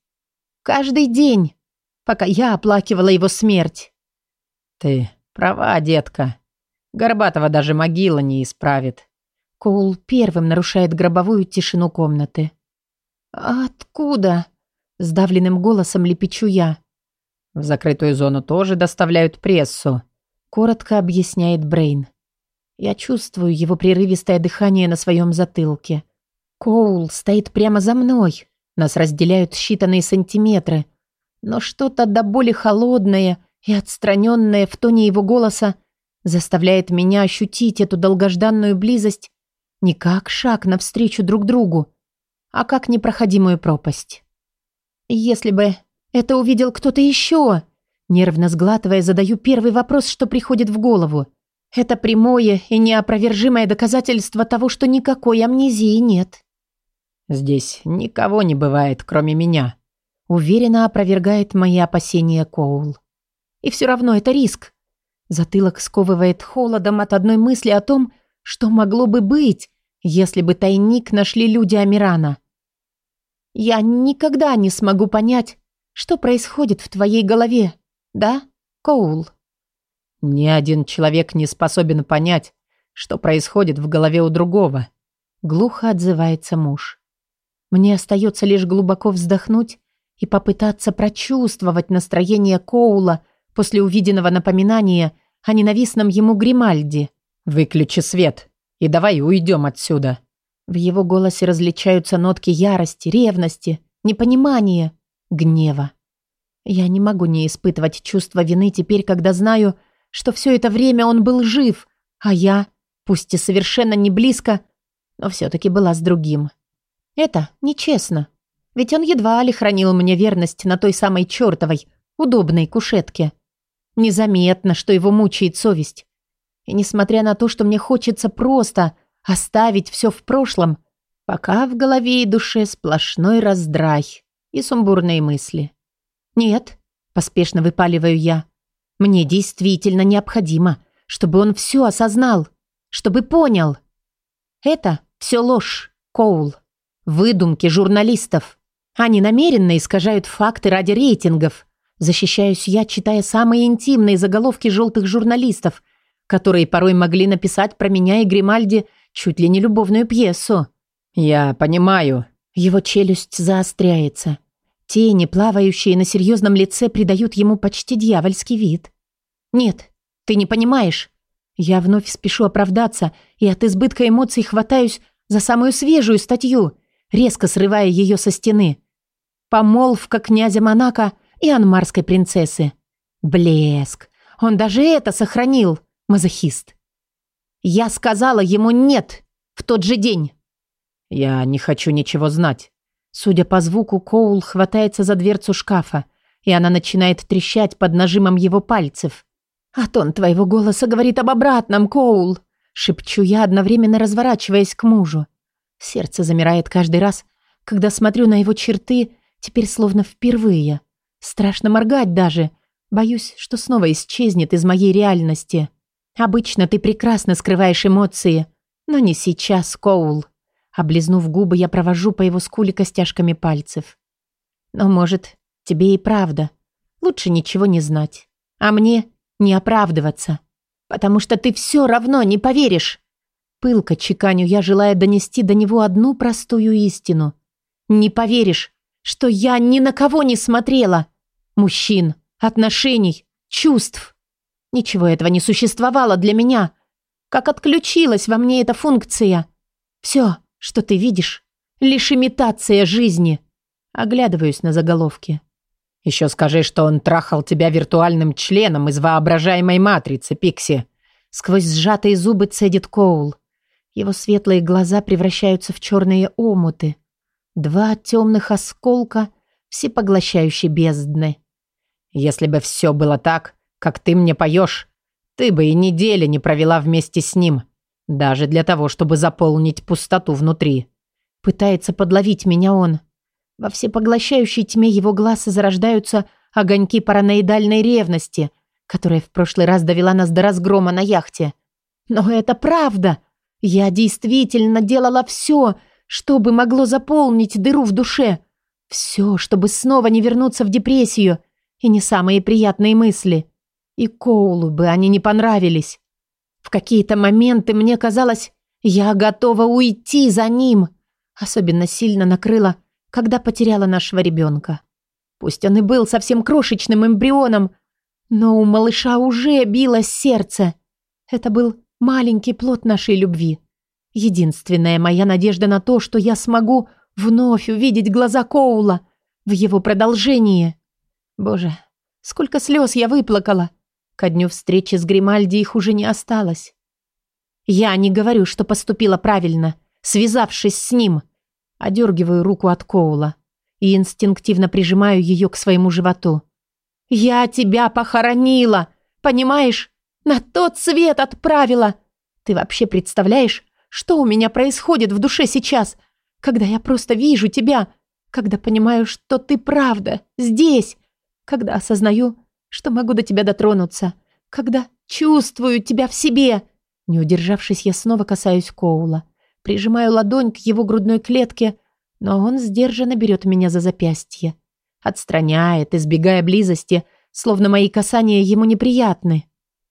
Каждый день пока я оплакивала его смерть. Ты права, детка. Горбатого даже могила не исправит. Коул первым нарушает гробовую тишину комнаты. «Откуда?» – сдавленным голосом лепечу я. «В закрытую зону тоже доставляют прессу», – коротко объясняет Брейн. Я чувствую его прерывистое дыхание на своем затылке. Коул стоит прямо за мной. Нас разделяют считанные сантиметры – но что-то до боли холодное и отстраненное в тоне его голоса заставляет меня ощутить эту долгожданную близость не как шаг навстречу друг другу, а как непроходимую пропасть. Если бы это увидел кто-то еще, нервно сглатывая, задаю первый вопрос, что приходит в голову. Это прямое и неопровержимое доказательство того, что никакой амнезии нет. Здесь никого не бывает, кроме меня, Уверенно опровергает мои опасения Коул. И все равно это риск. Затылок сковывает холодом от одной мысли о том, что могло бы быть, если бы тайник нашли люди Амирана. Я никогда не смогу понять, что происходит в твоей голове, да, Коул? Ни один человек не способен понять, что происходит в голове у другого. Глухо отзывается муж. Мне остается лишь глубоко вздохнуть и попытаться прочувствовать настроение Коула после увиденного напоминания о ненавистном ему Гримальди. «Выключи свет и давай уйдем отсюда». В его голосе различаются нотки ярости, ревности, непонимания, гнева. Я не могу не испытывать чувство вины теперь, когда знаю, что все это время он был жив, а я, пусть и совершенно не близко, но все-таки была с другим. Это нечестно. Ведь он едва ли хранил мне верность на той самой чертовой, удобной кушетке. Незаметно, что его мучает совесть. И несмотря на то, что мне хочется просто оставить все в прошлом, пока в голове и душе сплошной раздрай и сумбурные мысли. «Нет», — поспешно выпаливаю я, — «мне действительно необходимо, чтобы он все осознал, чтобы понял. Это все ложь, Коул, выдумки журналистов. Они намеренно искажают факты ради рейтингов. Защищаюсь я, читая самые интимные заголовки желтых журналистов, которые порой могли написать про меня и Гримальди чуть ли не любовную пьесу. «Я понимаю». Его челюсть заостряется. Тени, плавающие на серьезном лице, придают ему почти дьявольский вид. «Нет, ты не понимаешь». Я вновь спешу оправдаться и от избытка эмоций хватаюсь за самую свежую статью, резко срывая ее со стены. Помолвка князя Монако и анмарской принцессы. Блеск. Он даже это сохранил, мазохист. Я сказала ему «нет» в тот же день. Я не хочу ничего знать. Судя по звуку, Коул хватается за дверцу шкафа, и она начинает трещать под нажимом его пальцев. «А тон твоего голоса говорит об обратном, Коул!» Шепчу я, одновременно разворачиваясь к мужу. Сердце замирает каждый раз, когда смотрю на его черты, теперь словно впервые. Страшно моргать даже. Боюсь, что снова исчезнет из моей реальности. Обычно ты прекрасно скрываешь эмоции, но не сейчас, Коул. Облизнув губы, я провожу по его скуле костяшками пальцев. Но, может, тебе и правда. Лучше ничего не знать. А мне не оправдываться. Потому что ты все равно не поверишь. Пылко чеканю я, желая донести до него одну простую истину. Не поверишь, что я ни на кого не смотрела. Мужчин, отношений, чувств. Ничего этого не существовало для меня. Как отключилась во мне эта функция. Все, что ты видишь, лишь имитация жизни. Оглядываюсь на заголовки. Еще скажи, что он трахал тебя виртуальным членом из воображаемой матрицы, Пикси. Сквозь сжатые зубы цедит Коул. Его светлые глаза превращаются в черные омуты. Два темных осколка всепоглощающей бездны. Если бы все было так, как ты мне поешь, ты бы и недели не провела вместе с ним, даже для того, чтобы заполнить пустоту внутри. Пытается подловить меня он. Во всепоглощающей тьме его глаз зарождаются огоньки параноидальной ревности, которая в прошлый раз довела нас до разгрома на яхте. Но это правда. Я действительно делала все, чтобы могло заполнить дыру в душе. Все, чтобы снова не вернуться в депрессию и не самые приятные мысли. И Коулу бы они не понравились. В какие-то моменты мне казалось, я готова уйти за ним. Особенно сильно накрыло, когда потеряла нашего ребенка. Пусть он и был совсем крошечным эмбрионом, но у малыша уже билось сердце. Это был маленький плод нашей любви. Единственная моя надежда на то, что я смогу вновь увидеть глаза Коула в его продолжении. Боже, сколько слез я выплакала. Ко дню встречи с Гримальди их уже не осталось. Я не говорю, что поступила правильно, связавшись с ним. Одергиваю руку от Коула и инстинктивно прижимаю ее к своему животу. «Я тебя похоронила, понимаешь? На тот свет отправила. Ты вообще представляешь, что у меня происходит в душе сейчас, когда я просто вижу тебя, когда понимаю, что ты правда здесь, когда осознаю, что могу до тебя дотронуться, когда чувствую тебя в себе. Не удержавшись, я снова касаюсь Коула. Прижимаю ладонь к его грудной клетке, но он сдержанно берет меня за запястье. Отстраняет, избегая близости, словно мои касания ему неприятны.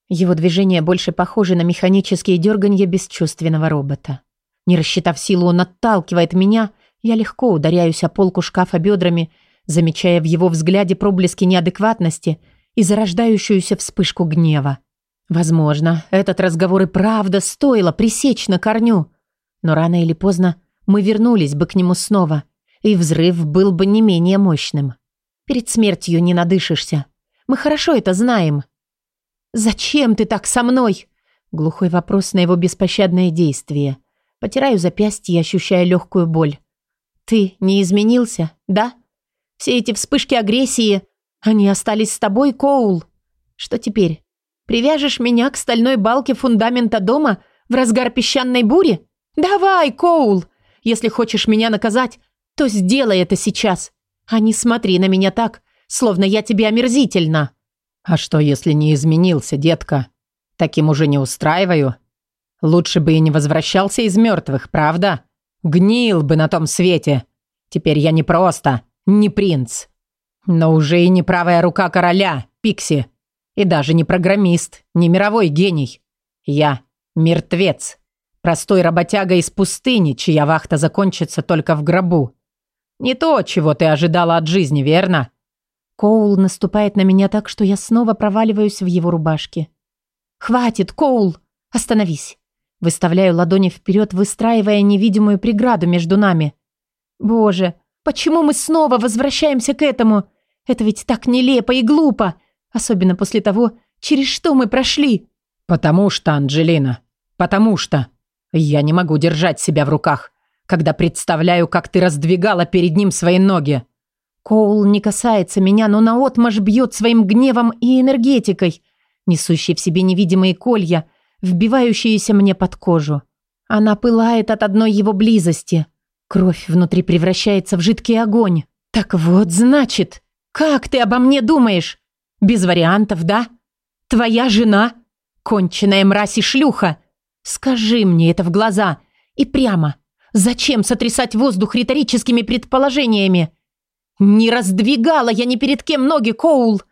Его движения больше похожи на механические дерганья бесчувственного робота. Не рассчитав силу, он отталкивает меня, я легко ударяюсь о полку шкафа бедрами, замечая в его взгляде проблески неадекватности – и зарождающуюся вспышку гнева. Возможно, этот разговор и правда стоило пресечь на корню. Но рано или поздно мы вернулись бы к нему снова, и взрыв был бы не менее мощным. Перед смертью не надышишься. Мы хорошо это знаем. «Зачем ты так со мной?» Глухой вопрос на его беспощадное действие. Потираю запястье, ощущая легкую боль. Ты не изменился, да? Все эти вспышки агрессии, они остались с тобой, Коул. Что теперь? Привяжешь меня к стальной балке фундамента дома в разгар песчаной бури? Давай, Коул! Если хочешь меня наказать, то сделай это сейчас. А не смотри на меня так, словно я тебе омерзительно. А что, если не изменился, детка? Таким уже не устраиваю. Лучше бы и не возвращался из мертвых, правда? Гнил бы на том свете. Теперь я не просто, не принц. Но уже и не правая рука короля, Пикси. И даже не программист, не мировой гений. Я мертвец. Простой работяга из пустыни, чья вахта закончится только в гробу. Не то, чего ты ожидала от жизни, верно? Коул наступает на меня так, что я снова проваливаюсь в его рубашке. «Хватит, Коул! Остановись!» Выставляю ладони вперед, выстраивая невидимую преграду между нами. «Боже, почему мы снова возвращаемся к этому? Это ведь так нелепо и глупо, особенно после того, через что мы прошли». «Потому что, Анджелина, потому что я не могу держать себя в руках, когда представляю, как ты раздвигала перед ним свои ноги». Коул не касается меня, но наотмашь бьет своим гневом и энергетикой, несущей в себе невидимые колья, вбивающиеся мне под кожу. Она пылает от одной его близости. Кровь внутри превращается в жидкий огонь. Так вот, значит, как ты обо мне думаешь? Без вариантов, да? Твоя жена? Конченая мразь и шлюха? Скажи мне это в глаза и прямо. Зачем сотрясать воздух риторическими предположениями? Не раздвигала я ни перед кем ноги, Коул.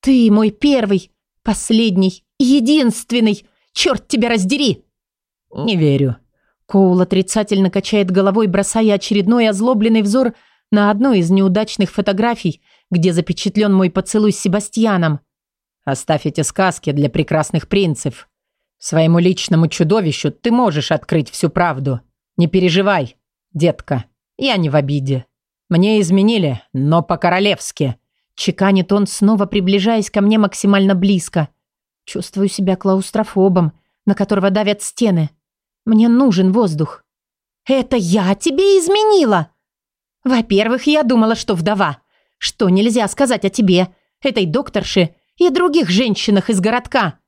Ты мой первый, последний, единственный. Черт тебя раздери. Не верю. Коул отрицательно качает головой, бросая очередной озлобленный взор на одну из неудачных фотографий, где запечатлен мой поцелуй с Себастьяном. Оставь эти сказки для прекрасных принцев. Своему личному чудовищу ты можешь открыть всю правду. Не переживай, детка, я не в обиде. Мне изменили, но по-королевски. Чеканит он, снова приближаясь ко мне максимально близко. Чувствую себя клаустрофобом, на которого давят стены. Мне нужен воздух. Это я тебе изменила? Во-первых, я думала, что вдова. Что нельзя сказать о тебе, этой докторше и других женщинах из городка.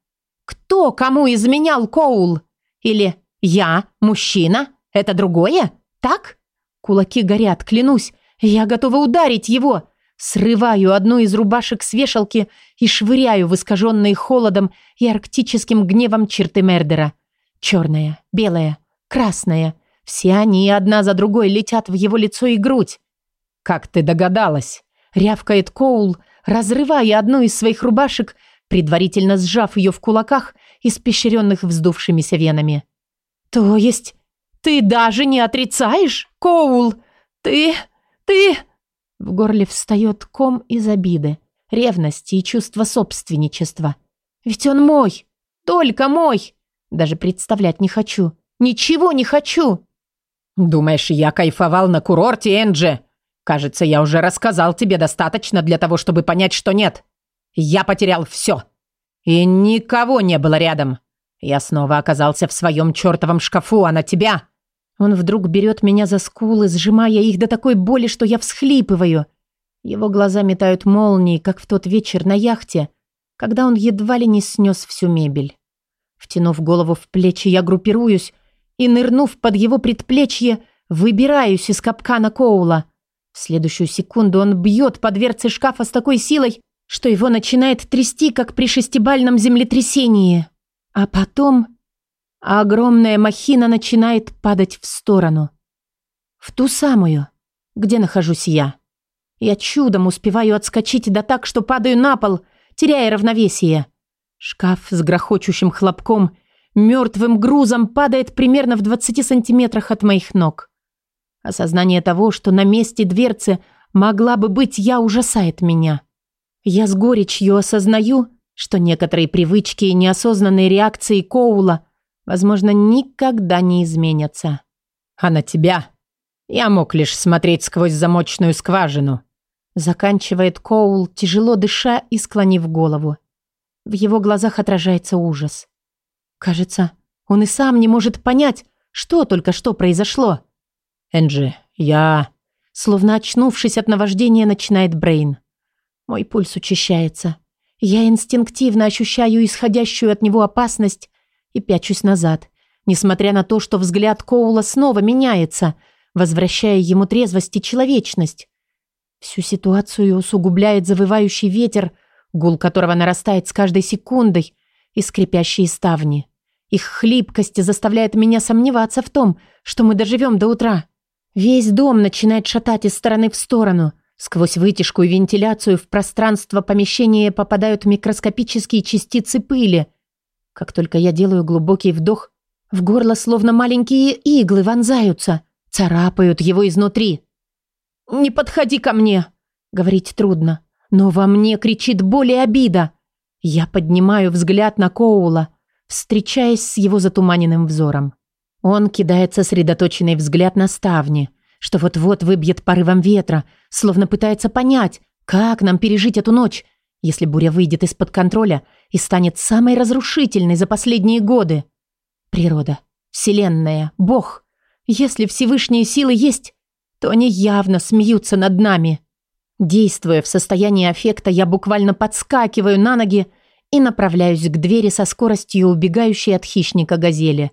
Кто кому изменял Коул? Или я, мужчина, это другое? Так? Кулаки горят, клянусь, я готова ударить его. Срываю одну из рубашек с вешалки и швыряю в искаженные холодом и арктическим гневом черты Мердера. Черная, белая, красная. Все они одна за другой летят в его лицо и грудь. «Как ты догадалась?» — рявкает Коул, разрывая одну из своих рубашек, предварительно сжав ее в кулаках, испещренных вздувшимися венами. «То есть ты даже не отрицаешь, Коул? Ты...» «Ты...» В горле встает ком из обиды, ревности и чувства собственничества. «Ведь он мой! Только мой! Даже представлять не хочу! Ничего не хочу!» «Думаешь, я кайфовал на курорте, Энджи? Кажется, я уже рассказал тебе достаточно для того, чтобы понять, что нет. Я потерял все. И никого не было рядом. Я снова оказался в своем чертовом шкафу, а на тебя он вдруг берет меня за скулы, сжимая их до такой боли, что я всхлипываю. Его глаза метают молнии, как в тот вечер на яхте, когда он едва ли не снес всю мебель. Втянув голову в плечи, я группируюсь и, нырнув под его предплечье, выбираюсь из капкана Коула. В следующую секунду он бьет по дверце шкафа с такой силой, что его начинает трясти, как при шестибальном землетрясении. А потом огромная махина начинает падать в сторону. В ту самую, где нахожусь я. Я чудом успеваю отскочить да так, что падаю на пол, теряя равновесие. Шкаф с грохочущим хлопком, мертвым грузом падает примерно в 20 сантиметрах от моих ног. Осознание того, что на месте дверцы могла бы быть я, ужасает меня. Я с горечью осознаю, что некоторые привычки и неосознанные реакции Коула возможно, никогда не изменятся. А на тебя я мог лишь смотреть сквозь замочную скважину. Заканчивает Коул, тяжело дыша и склонив голову. В его глазах отражается ужас. Кажется, он и сам не может понять, что только что произошло. Энджи, я... Словно очнувшись от наваждения, начинает Брейн. Мой пульс учащается. Я инстинктивно ощущаю исходящую от него опасность и пячусь назад, несмотря на то, что взгляд Коула снова меняется, возвращая ему трезвость и человечность. Всю ситуацию усугубляет завывающий ветер, гул которого нарастает с каждой секундой, и скрипящие ставни. Их хлипкость заставляет меня сомневаться в том, что мы доживем до утра. Весь дом начинает шатать из стороны в сторону. Сквозь вытяжку и вентиляцию в пространство помещения попадают микроскопические частицы пыли. Как только я делаю глубокий вдох, в горло словно маленькие иглы вонзаются, царапают его изнутри. «Не подходи ко мне!» Говорить трудно, но во мне кричит боль и обида. Я поднимаю взгляд на Коула, встречаясь с его затуманенным взором. Он кидает сосредоточенный взгляд на ставни, что вот-вот выбьет порывом ветра, словно пытается понять, как нам пережить эту ночь, если буря выйдет из-под контроля и станет самой разрушительной за последние годы. Природа, Вселенная, Бог. Если Всевышние силы есть, то они явно смеются над нами. Действуя в состоянии аффекта, я буквально подскакиваю на ноги и направляюсь к двери со скоростью убегающей от хищника газели.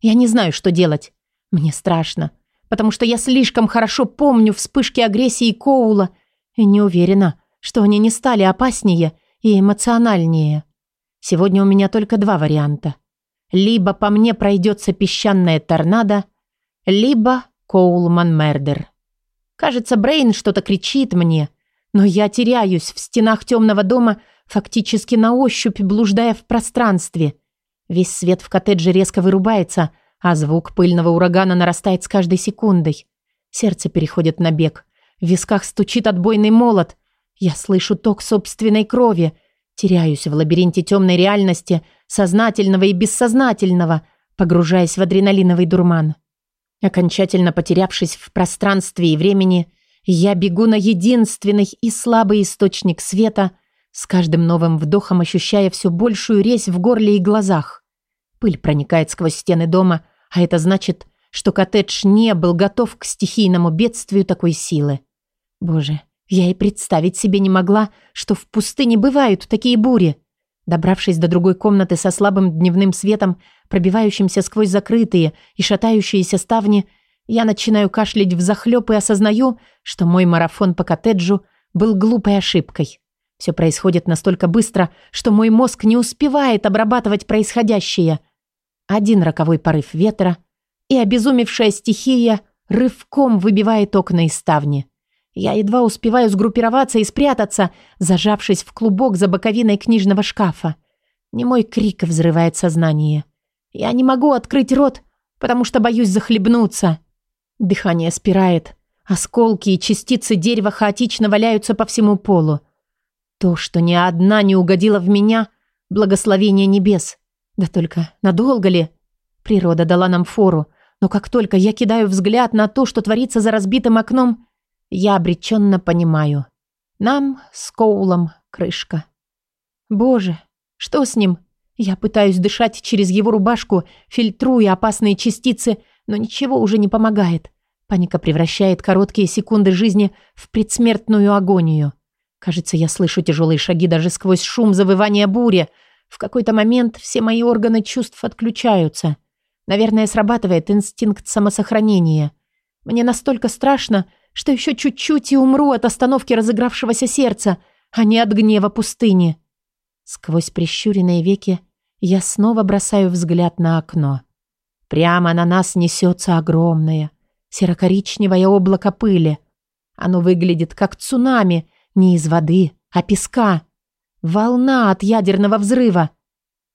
Я не знаю, что делать. Мне страшно, потому что я слишком хорошо помню вспышки агрессии Коула и не уверена, что они не стали опаснее и эмоциональнее. Сегодня у меня только два варианта. Либо по мне пройдется песчаная торнадо, либо Коулман Мердер. Кажется, Брейн что-то кричит мне, но я теряюсь в стенах темного дома, фактически на ощупь блуждая в пространстве. Весь свет в коттедже резко вырубается, а звук пыльного урагана нарастает с каждой секундой. Сердце переходит на бег. В висках стучит отбойный молот. Я слышу ток собственной крови. Теряюсь в лабиринте темной реальности, сознательного и бессознательного, погружаясь в адреналиновый дурман. Окончательно потерявшись в пространстве и времени, я бегу на единственный и слабый источник света, с каждым новым вдохом ощущая все большую резь в горле и глазах. Пыль проникает сквозь стены дома, а это значит, что коттедж не был готов к стихийному бедствию такой силы. Боже, я и представить себе не могла, что в пустыне бывают такие бури. Добравшись до другой комнаты со слабым дневным светом, пробивающимся сквозь закрытые и шатающиеся ставни, я начинаю кашлять взахлёб и осознаю, что мой марафон по коттеджу был глупой ошибкой. Все происходит настолько быстро, что мой мозг не успевает обрабатывать происходящее. Один роковой порыв ветра, и обезумевшая стихия рывком выбивает окна из ставни. Я едва успеваю сгруппироваться и спрятаться, зажавшись в клубок за боковиной книжного шкафа. Немой крик взрывает сознание. Я не могу открыть рот, потому что боюсь захлебнуться. Дыхание спирает. Осколки и частицы дерева хаотично валяются по всему полу. То, что ни одна не угодила в меня, благословение небес. Да только надолго ли? Природа дала нам фору, но как только я кидаю взгляд на то, что творится за разбитым окном, я обреченно понимаю. Нам с Коулом крышка. Боже, что с ним? Я пытаюсь дышать через его рубашку, фильтруя опасные частицы, но ничего уже не помогает. Паника превращает короткие секунды жизни в предсмертную агонию. Кажется, я слышу тяжелые шаги даже сквозь шум завывания бури. В какой-то момент все мои органы чувств отключаются. Наверное, срабатывает инстинкт самосохранения. Мне настолько страшно, что еще чуть-чуть и умру от остановки разыгравшегося сердца, а не от гнева пустыни. Сквозь прищуренные веки я снова бросаю взгляд на окно. Прямо на нас несется огромное, серо-коричневое облако пыли. Оно выглядит как цунами, не из воды, а песка. Волна от ядерного взрыва.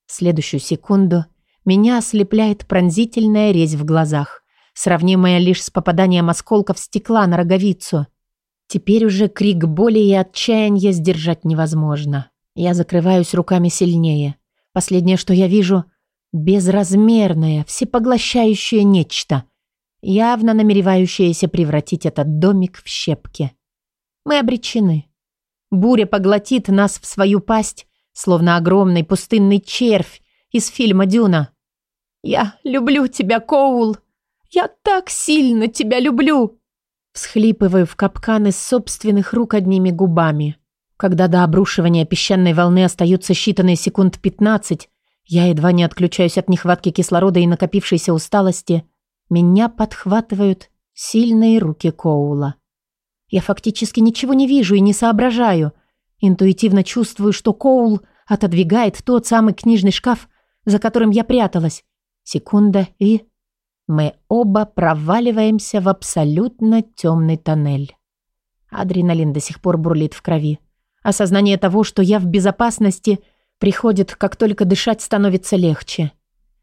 В следующую секунду меня ослепляет пронзительная резь в глазах сравнимая лишь с попаданием осколков стекла на роговицу. Теперь уже крик боли и отчаяния сдержать невозможно. Я закрываюсь руками сильнее. Последнее, что я вижу — безразмерное, всепоглощающее нечто, явно намеревающееся превратить этот домик в щепки. Мы обречены. Буря поглотит нас в свою пасть, словно огромный пустынный червь из фильма «Дюна». «Я люблю тебя, Коул!» Я так сильно тебя люблю!» Всхлипываю в капкан из собственных рук одними губами. Когда до обрушивания песчаной волны остаются считанные секунд 15, я едва не отключаюсь от нехватки кислорода и накопившейся усталости. Меня подхватывают сильные руки Коула. Я фактически ничего не вижу и не соображаю. Интуитивно чувствую, что Коул отодвигает тот самый книжный шкаф, за которым я пряталась. Секунда, и... Мы оба проваливаемся в абсолютно темный тоннель. Адреналин до сих пор бурлит в крови. Осознание того, что я в безопасности, приходит, как только дышать становится легче.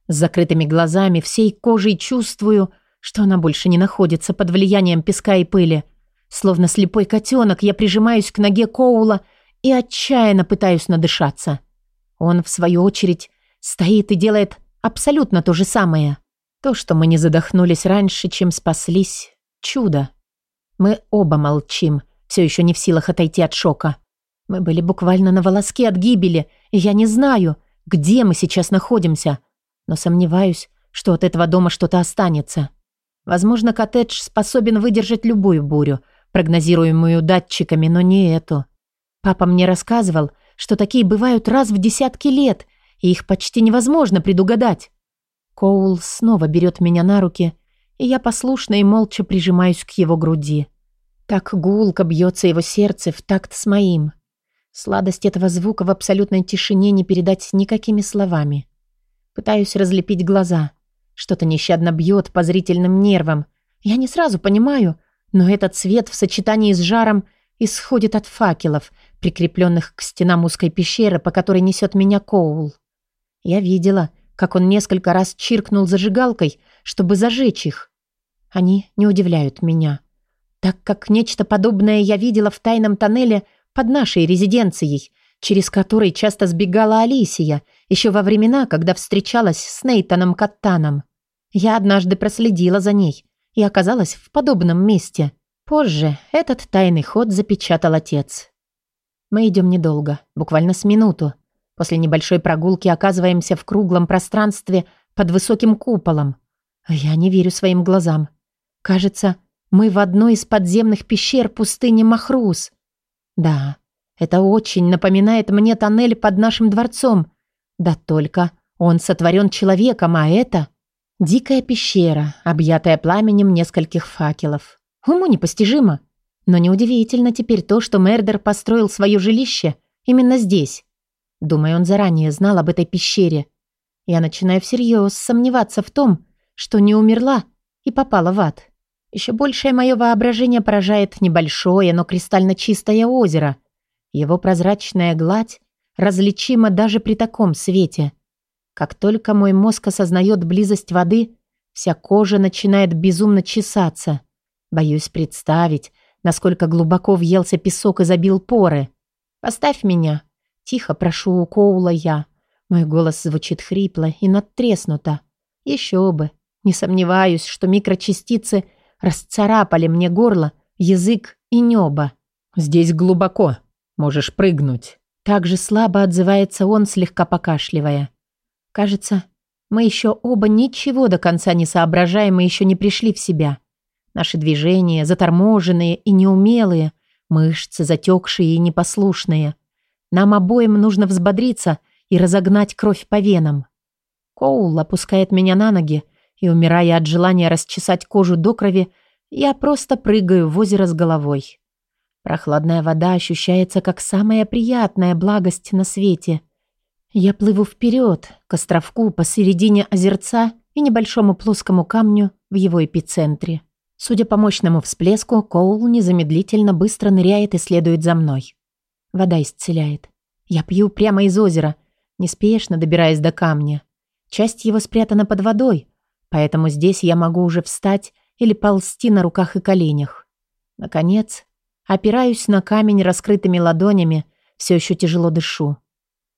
С закрытыми глазами, всей кожей чувствую, что она больше не находится под влиянием песка и пыли. Словно слепой котенок, я прижимаюсь к ноге Коула и отчаянно пытаюсь надышаться. Он, в свою очередь, стоит и делает абсолютно то же самое. То, что мы не задохнулись раньше, чем спаслись – чудо. Мы оба молчим, все еще не в силах отойти от шока. Мы были буквально на волоске от гибели, и я не знаю, где мы сейчас находимся, но сомневаюсь, что от этого дома что-то останется. Возможно, коттедж способен выдержать любую бурю, прогнозируемую датчиками, но не эту. Папа мне рассказывал, что такие бывают раз в десятки лет, и их почти невозможно предугадать. Коул снова берет меня на руки, и я послушно и молча прижимаюсь к его груди. Так гулко бьется его сердце в такт с моим. Сладость этого звука в абсолютной тишине не передать никакими словами. Пытаюсь разлепить глаза. Что-то нещадно бьет по зрительным нервам. Я не сразу понимаю, но этот свет в сочетании с жаром исходит от факелов, прикрепленных к стенам узкой пещеры, по которой несет меня Коул. Я видела, как он несколько раз чиркнул зажигалкой, чтобы зажечь их. Они не удивляют меня, так как нечто подобное я видела в тайном тоннеле – под нашей резиденцией, через который часто сбегала Алисия, еще во времена, когда встречалась с Нейтаном Каттаном. Я однажды проследила за ней и оказалась в подобном месте. Позже этот тайный ход запечатал отец. Мы идем недолго, буквально с минуту. После небольшой прогулки оказываемся в круглом пространстве под высоким куполом. Я не верю своим глазам. Кажется, мы в одной из подземных пещер пустыни Махрус. Да, это очень напоминает мне тоннель под нашим дворцом. Да только он сотворен человеком, а это... Дикая пещера, объятая пламенем нескольких факелов. Уму непостижимо. Но неудивительно теперь то, что Мердер построил свое жилище именно здесь. Думаю, он заранее знал об этой пещере. Я начинаю всерьез сомневаться в том, что не умерла и попала в ад. Еще большее мое воображение поражает небольшое, но кристально чистое озеро. Его прозрачная гладь различима даже при таком свете. Как только мой мозг осознает близость воды, вся кожа начинает безумно чесаться. Боюсь представить, насколько глубоко въелся песок и забил поры. «Поставь меня!» Тихо прошу у Коула я. Мой голос звучит хрипло и надтреснуто. Еще бы. Не сомневаюсь, что микрочастицы — расцарапали мне горло, язык и небо. «Здесь глубоко. Можешь прыгнуть». Так же слабо отзывается он, слегка покашливая. Кажется, мы еще оба ничего до конца не соображаем и еще не пришли в себя. Наши движения заторможенные и неумелые, мышцы затекшие и непослушные. Нам обоим нужно взбодриться и разогнать кровь по венам. Коул опускает меня на ноги, и, умирая от желания расчесать кожу до крови, я просто прыгаю в озеро с головой. Прохладная вода ощущается как самая приятная благость на свете. Я плыву вперед, к островку посередине озерца и небольшому плоскому камню в его эпицентре. Судя по мощному всплеску, Коул незамедлительно быстро ныряет и следует за мной. Вода исцеляет. Я пью прямо из озера, неспешно добираясь до камня. Часть его спрятана под водой, Поэтому здесь я могу уже встать или ползти на руках и коленях. Наконец, опираюсь на камень раскрытыми ладонями, все еще тяжело дышу.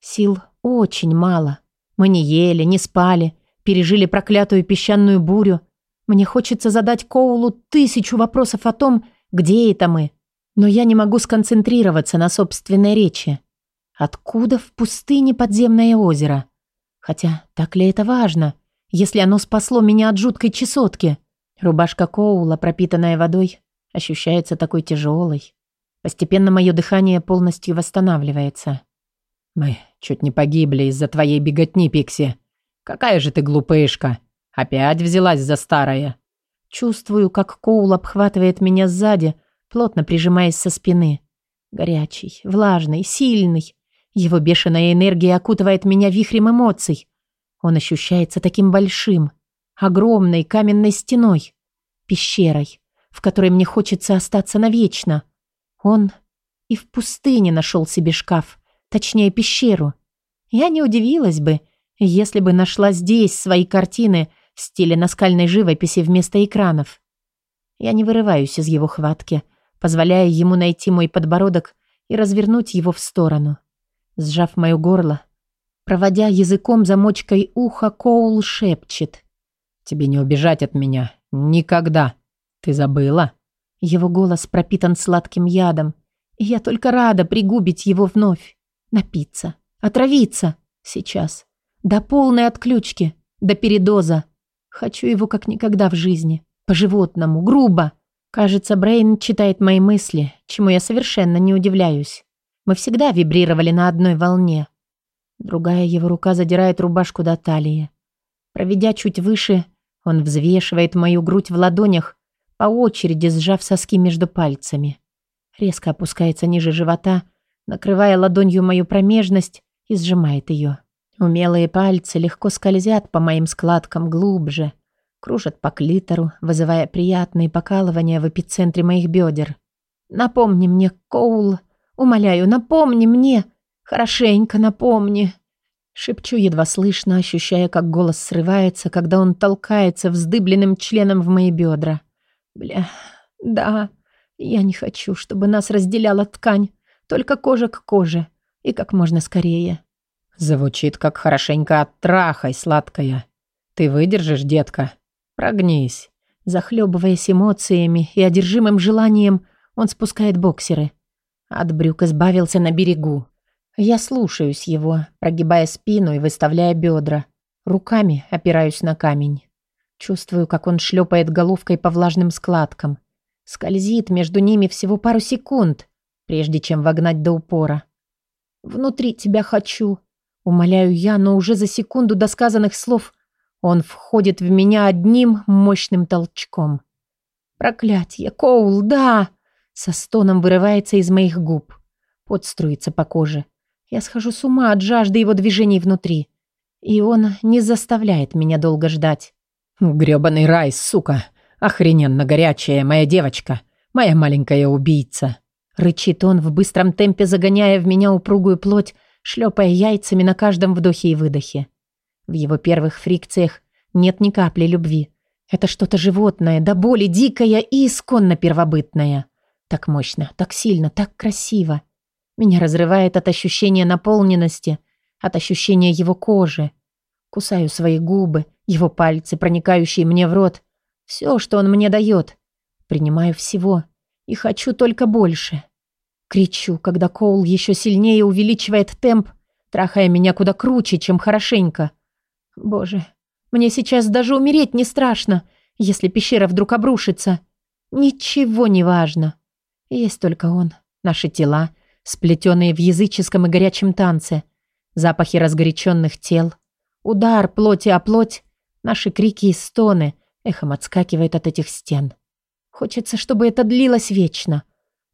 Сил очень мало. Мы не ели, не спали, пережили проклятую песчаную бурю. Мне хочется задать Коулу тысячу вопросов о том, где это мы. Но я не могу сконцентрироваться на собственной речи. Откуда в пустыне подземное озеро? Хотя так ли это важно? Если оно спасло меня от жуткой чесотки. Рубашка Коула, пропитанная водой, ощущается такой тяжелой. Постепенно мое дыхание полностью восстанавливается. Мы чуть не погибли из-за твоей беготни, Пикси. Какая же ты глупышка. Опять взялась за старое. Чувствую, как Коул обхватывает меня сзади, плотно прижимаясь со спины. Горячий, влажный, сильный. Его бешеная энергия окутывает меня вихрем эмоций. Он ощущается таким большим, огромной каменной стеной, пещерой, в которой мне хочется остаться навечно. Он и в пустыне нашел себе шкаф, точнее пещеру. Я не удивилась бы, если бы нашла здесь свои картины в стиле наскальной живописи вместо экранов. Я не вырываюсь из его хватки, позволяя ему найти мой подбородок и развернуть его в сторону. Сжав мое горло, проводя языком замочкой уха, Коул шепчет. «Тебе не убежать от меня. Никогда. Ты забыла?» Его голос пропитан сладким ядом, и я только рада пригубить его вновь. Напиться, отравиться. Сейчас. До полной отключки, до передоза. Хочу его как никогда в жизни. По-животному, грубо. Кажется, Брейн читает мои мысли, чему я совершенно не удивляюсь. Мы всегда вибрировали на одной волне. Другая его рука задирает рубашку до талии. Проведя чуть выше, он взвешивает мою грудь в ладонях, по очереди сжав соски между пальцами. Резко опускается ниже живота, накрывая ладонью мою промежность и сжимает ее. Умелые пальцы легко скользят по моим складкам глубже, кружат по клитору, вызывая приятные покалывания в эпицентре моих бедер. «Напомни мне, Коул, умоляю, напомни мне, хорошенько напомни». Шепчу едва слышно, ощущая, как голос срывается, когда он толкается вздыбленным членом в мои бедра. Бля, да, я не хочу, чтобы нас разделяла ткань, только кожа к коже, и как можно скорее. Звучит как хорошенько оттрахай, сладкая. Ты выдержишь, детка? Прогнись. Захлебываясь эмоциями и одержимым желанием, он спускает боксеры. От брюк избавился на берегу. Я слушаюсь его, прогибая спину и выставляя бедра. Руками опираюсь на камень. Чувствую, как он шлепает головкой по влажным складкам. Скользит между ними всего пару секунд, прежде чем вогнать до упора. «Внутри тебя хочу», Умоляю я, но уже за секунду до сказанных слов он входит в меня одним мощным толчком. Проклятье, Коул, да! Со стоном вырывается из моих губ. Пот струится по коже. Я схожу с ума от жажды его движений внутри. И он не заставляет меня долго ждать. Грёбаный рай, сука! Охрененно горячая моя девочка! Моя маленькая убийца!» Рычит он в быстром темпе, загоняя в меня упругую плоть, шлепая яйцами на каждом вдохе и выдохе. В его первых фрикциях нет ни капли любви. Это что-то животное, до боли дикое и исконно первобытное. Так мощно, так сильно, так красиво. Меня разрывает от ощущения наполненности, от ощущения его кожи. Кусаю свои губы, его пальцы, проникающие мне в рот. Все, что он мне дает. Принимаю всего и хочу только больше. Кричу, когда Коул еще сильнее увеличивает темп, трахая меня куда круче, чем хорошенько. Боже, мне сейчас даже умереть не страшно, если пещера вдруг обрушится. Ничего не важно. Есть только он, наши тела, сплетенные в языческом и горячем танце, запахи разгоряченных тел, удар плоти о плоть, наши крики и стоны эхом отскакивают от этих стен. Хочется, чтобы это длилось вечно,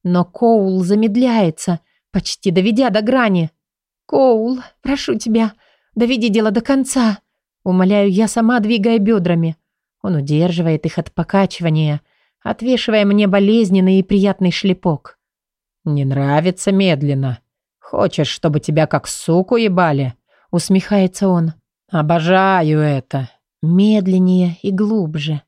но Коул замедляется, почти доведя до грани. «Коул, прошу тебя, доведи дело до конца!» Умоляю я сама, двигая бедрами. Он удерживает их от покачивания, отвешивая мне болезненный и приятный шлепок. «Не нравится медленно. Хочешь, чтобы тебя как суку ебали?» Усмехается он. «Обожаю это!» Медленнее и глубже.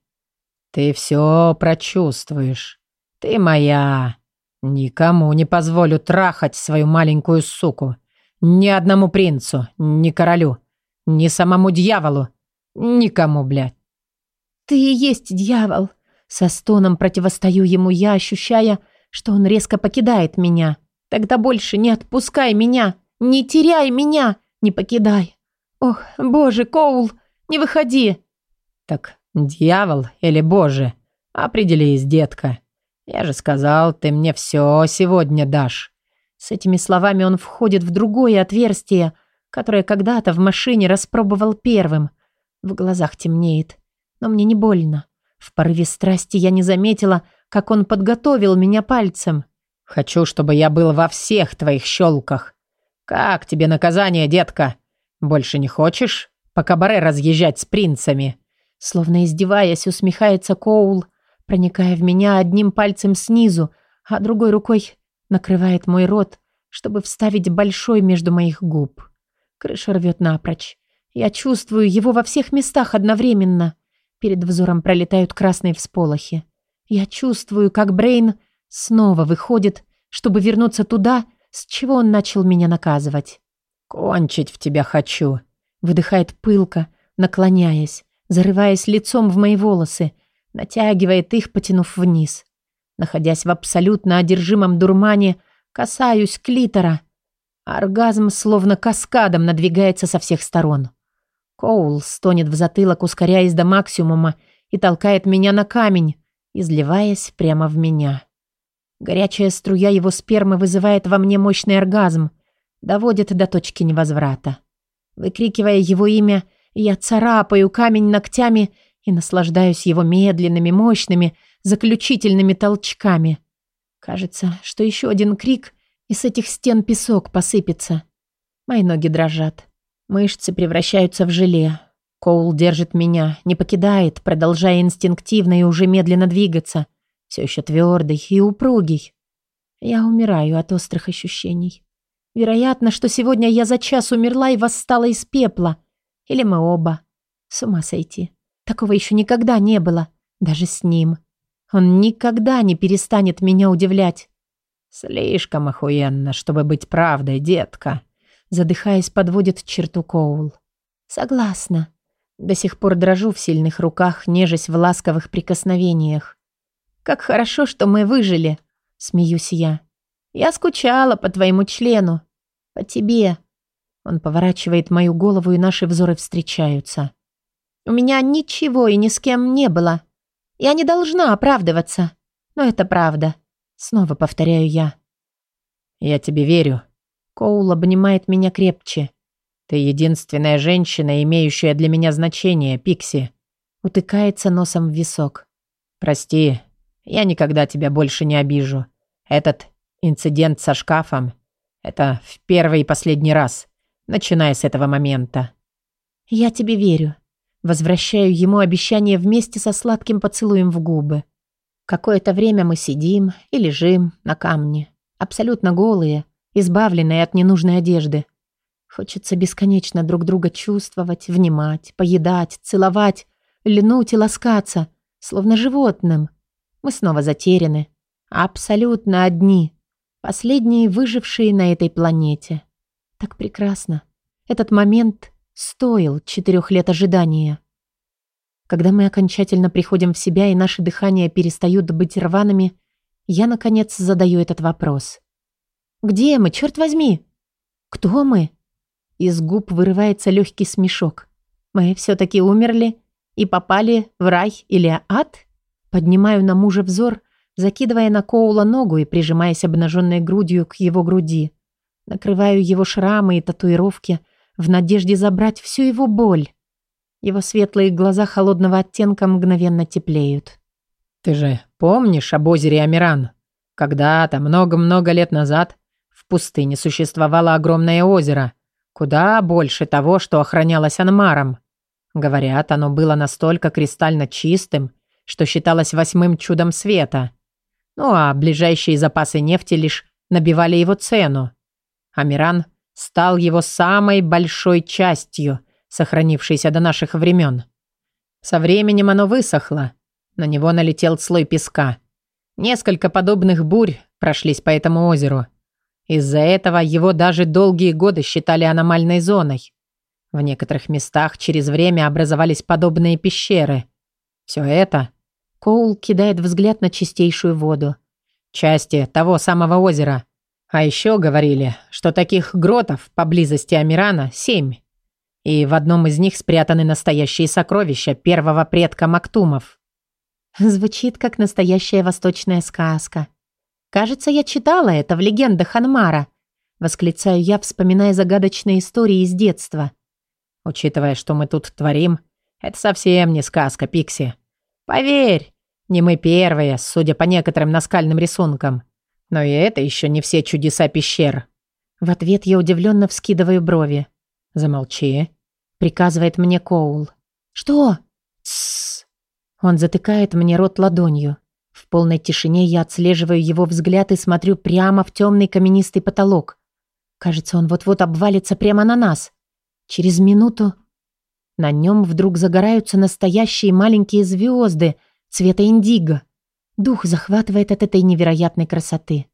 «Ты все прочувствуешь. Ты моя. Никому не позволю трахать свою маленькую суку. Ни одному принцу, ни королю, ни самому дьяволу. Никому, блядь. Ты и есть дьявол. Со стоном противостою ему я, ощущая, что он резко покидает меня. Тогда больше не отпускай меня, не теряй меня, не покидай. Ох, боже, Коул, не выходи. Так дьявол или боже? Определись, детка. «Я же сказал, ты мне все сегодня дашь». С этими словами он входит в другое отверстие, которое когда-то в машине распробовал первым. В глазах темнеет, но мне не больно. В порыве страсти я не заметила, как он подготовил меня пальцем. «Хочу, чтобы я был во всех твоих щелках. Как тебе наказание, детка? Больше не хочешь по кабаре разъезжать с принцами?» Словно издеваясь, усмехается Коул, проникая в меня одним пальцем снизу, а другой рукой накрывает мой рот, чтобы вставить большой между моих губ. Крыша рвет напрочь. Я чувствую его во всех местах одновременно. Перед взором пролетают красные всполохи. Я чувствую, как Брейн снова выходит, чтобы вернуться туда, с чего он начал меня наказывать. «Кончить в тебя хочу», — выдыхает пылко, наклоняясь, зарываясь лицом в мои волосы, натягивает их, потянув вниз. Находясь в абсолютно одержимом дурмане, касаюсь клитора. Оргазм словно каскадом надвигается со всех сторон. Коул стонет в затылок, ускоряясь до максимума, и толкает меня на камень, изливаясь прямо в меня. Горячая струя его спермы вызывает во мне мощный оргазм, доводит до точки невозврата. Выкрикивая его имя, я царапаю камень ногтями и наслаждаюсь его медленными, мощными, заключительными толчками. Кажется, что еще один крик, и с этих стен песок посыпется. Мои ноги дрожат. Мышцы превращаются в желе. Коул держит меня, не покидает, продолжая инстинктивно и уже медленно двигаться. Все еще твердый и упругий. Я умираю от острых ощущений. Вероятно, что сегодня я за час умерла и восстала из пепла. Или мы оба. С ума сойти. Такого еще никогда не было. Даже с ним. Он никогда не перестанет меня удивлять. Слишком охуенно, чтобы быть правдой, детка. Задыхаясь, подводит черту Коул. Согласна. До сих пор дрожу в сильных руках, нежесть в ласковых прикосновениях. Как хорошо, что мы выжили, смеюсь я. Я скучала по твоему члену. По тебе. Он поворачивает мою голову, и наши взоры встречаются. У меня ничего и ни с кем не было. Я не должна оправдываться. Но это правда. Снова повторяю я. Я тебе верю. Коул обнимает меня крепче. Ты единственная женщина, имеющая для меня значение, Пикси. Утыкается носом в висок. Прости, я никогда тебя больше не обижу. Этот инцидент со шкафом — это в первый и последний раз, начиная с этого момента. Я тебе верю. Возвращаю ему обещание вместе со сладким поцелуем в губы. Какое-то время мы сидим и лежим на камне, абсолютно голые, избавленные от ненужной одежды. Хочется бесконечно друг друга чувствовать, внимать, поедать, целовать, льнуть и ласкаться, словно животным. Мы снова затеряны, абсолютно одни, последние выжившие на этой планете. Так прекрасно. Этот момент стоил четырех лет ожидания. Когда мы окончательно приходим в себя и наши дыхания перестают быть рваными, я, наконец, задаю этот вопрос. «Где мы, черт возьми? Кто мы?» Из губ вырывается легкий смешок. «Мы все-таки умерли и попали в рай или ад?» Поднимаю на мужа взор, закидывая на Коула ногу и прижимаясь обнаженной грудью к его груди. Накрываю его шрамы и татуировки, в надежде забрать всю его боль. Его светлые глаза холодного оттенка мгновенно теплеют. «Ты же помнишь об озере Амиран? Когда-то, много-много лет назад, в пустыне существовало огромное озеро, куда больше того, что охранялось Анмаром. Говорят, оно было настолько кристально чистым, что считалось восьмым чудом света. Ну а ближайшие запасы нефти лишь набивали его цену. Амиран – стал его самой большой частью, сохранившейся до наших времен. Со временем оно высохло. На него налетел слой песка. Несколько подобных бурь прошлись по этому озеру. Из-за этого его даже долгие годы считали аномальной зоной. В некоторых местах через время образовались подобные пещеры. Все это Коул кидает взгляд на чистейшую воду. Части того самого озера, а еще говорили, что таких гротов поблизости Амирана семь. И в одном из них спрятаны настоящие сокровища первого предка Мактумов. Звучит как настоящая восточная сказка. Кажется, я читала это в легендах Анмара. Восклицаю я, вспоминая загадочные истории из детства. Учитывая, что мы тут творим, это совсем не сказка, Пикси. Поверь, не мы первые, судя по некоторым наскальным рисункам. Но и это еще не все чудеса пещер. В ответ я удивленно вскидываю брови. Замолчи. Приказывает мне Коул. Что? Тссс. Он затыкает мне рот ладонью. В полной тишине я отслеживаю его взгляд и смотрю прямо в темный каменистый потолок. Кажется, он вот-вот обвалится прямо на нас. Через минуту на нем вдруг загораются настоящие маленькие звезды цвета индиго. Дух захватывает от этой невероятной красоты.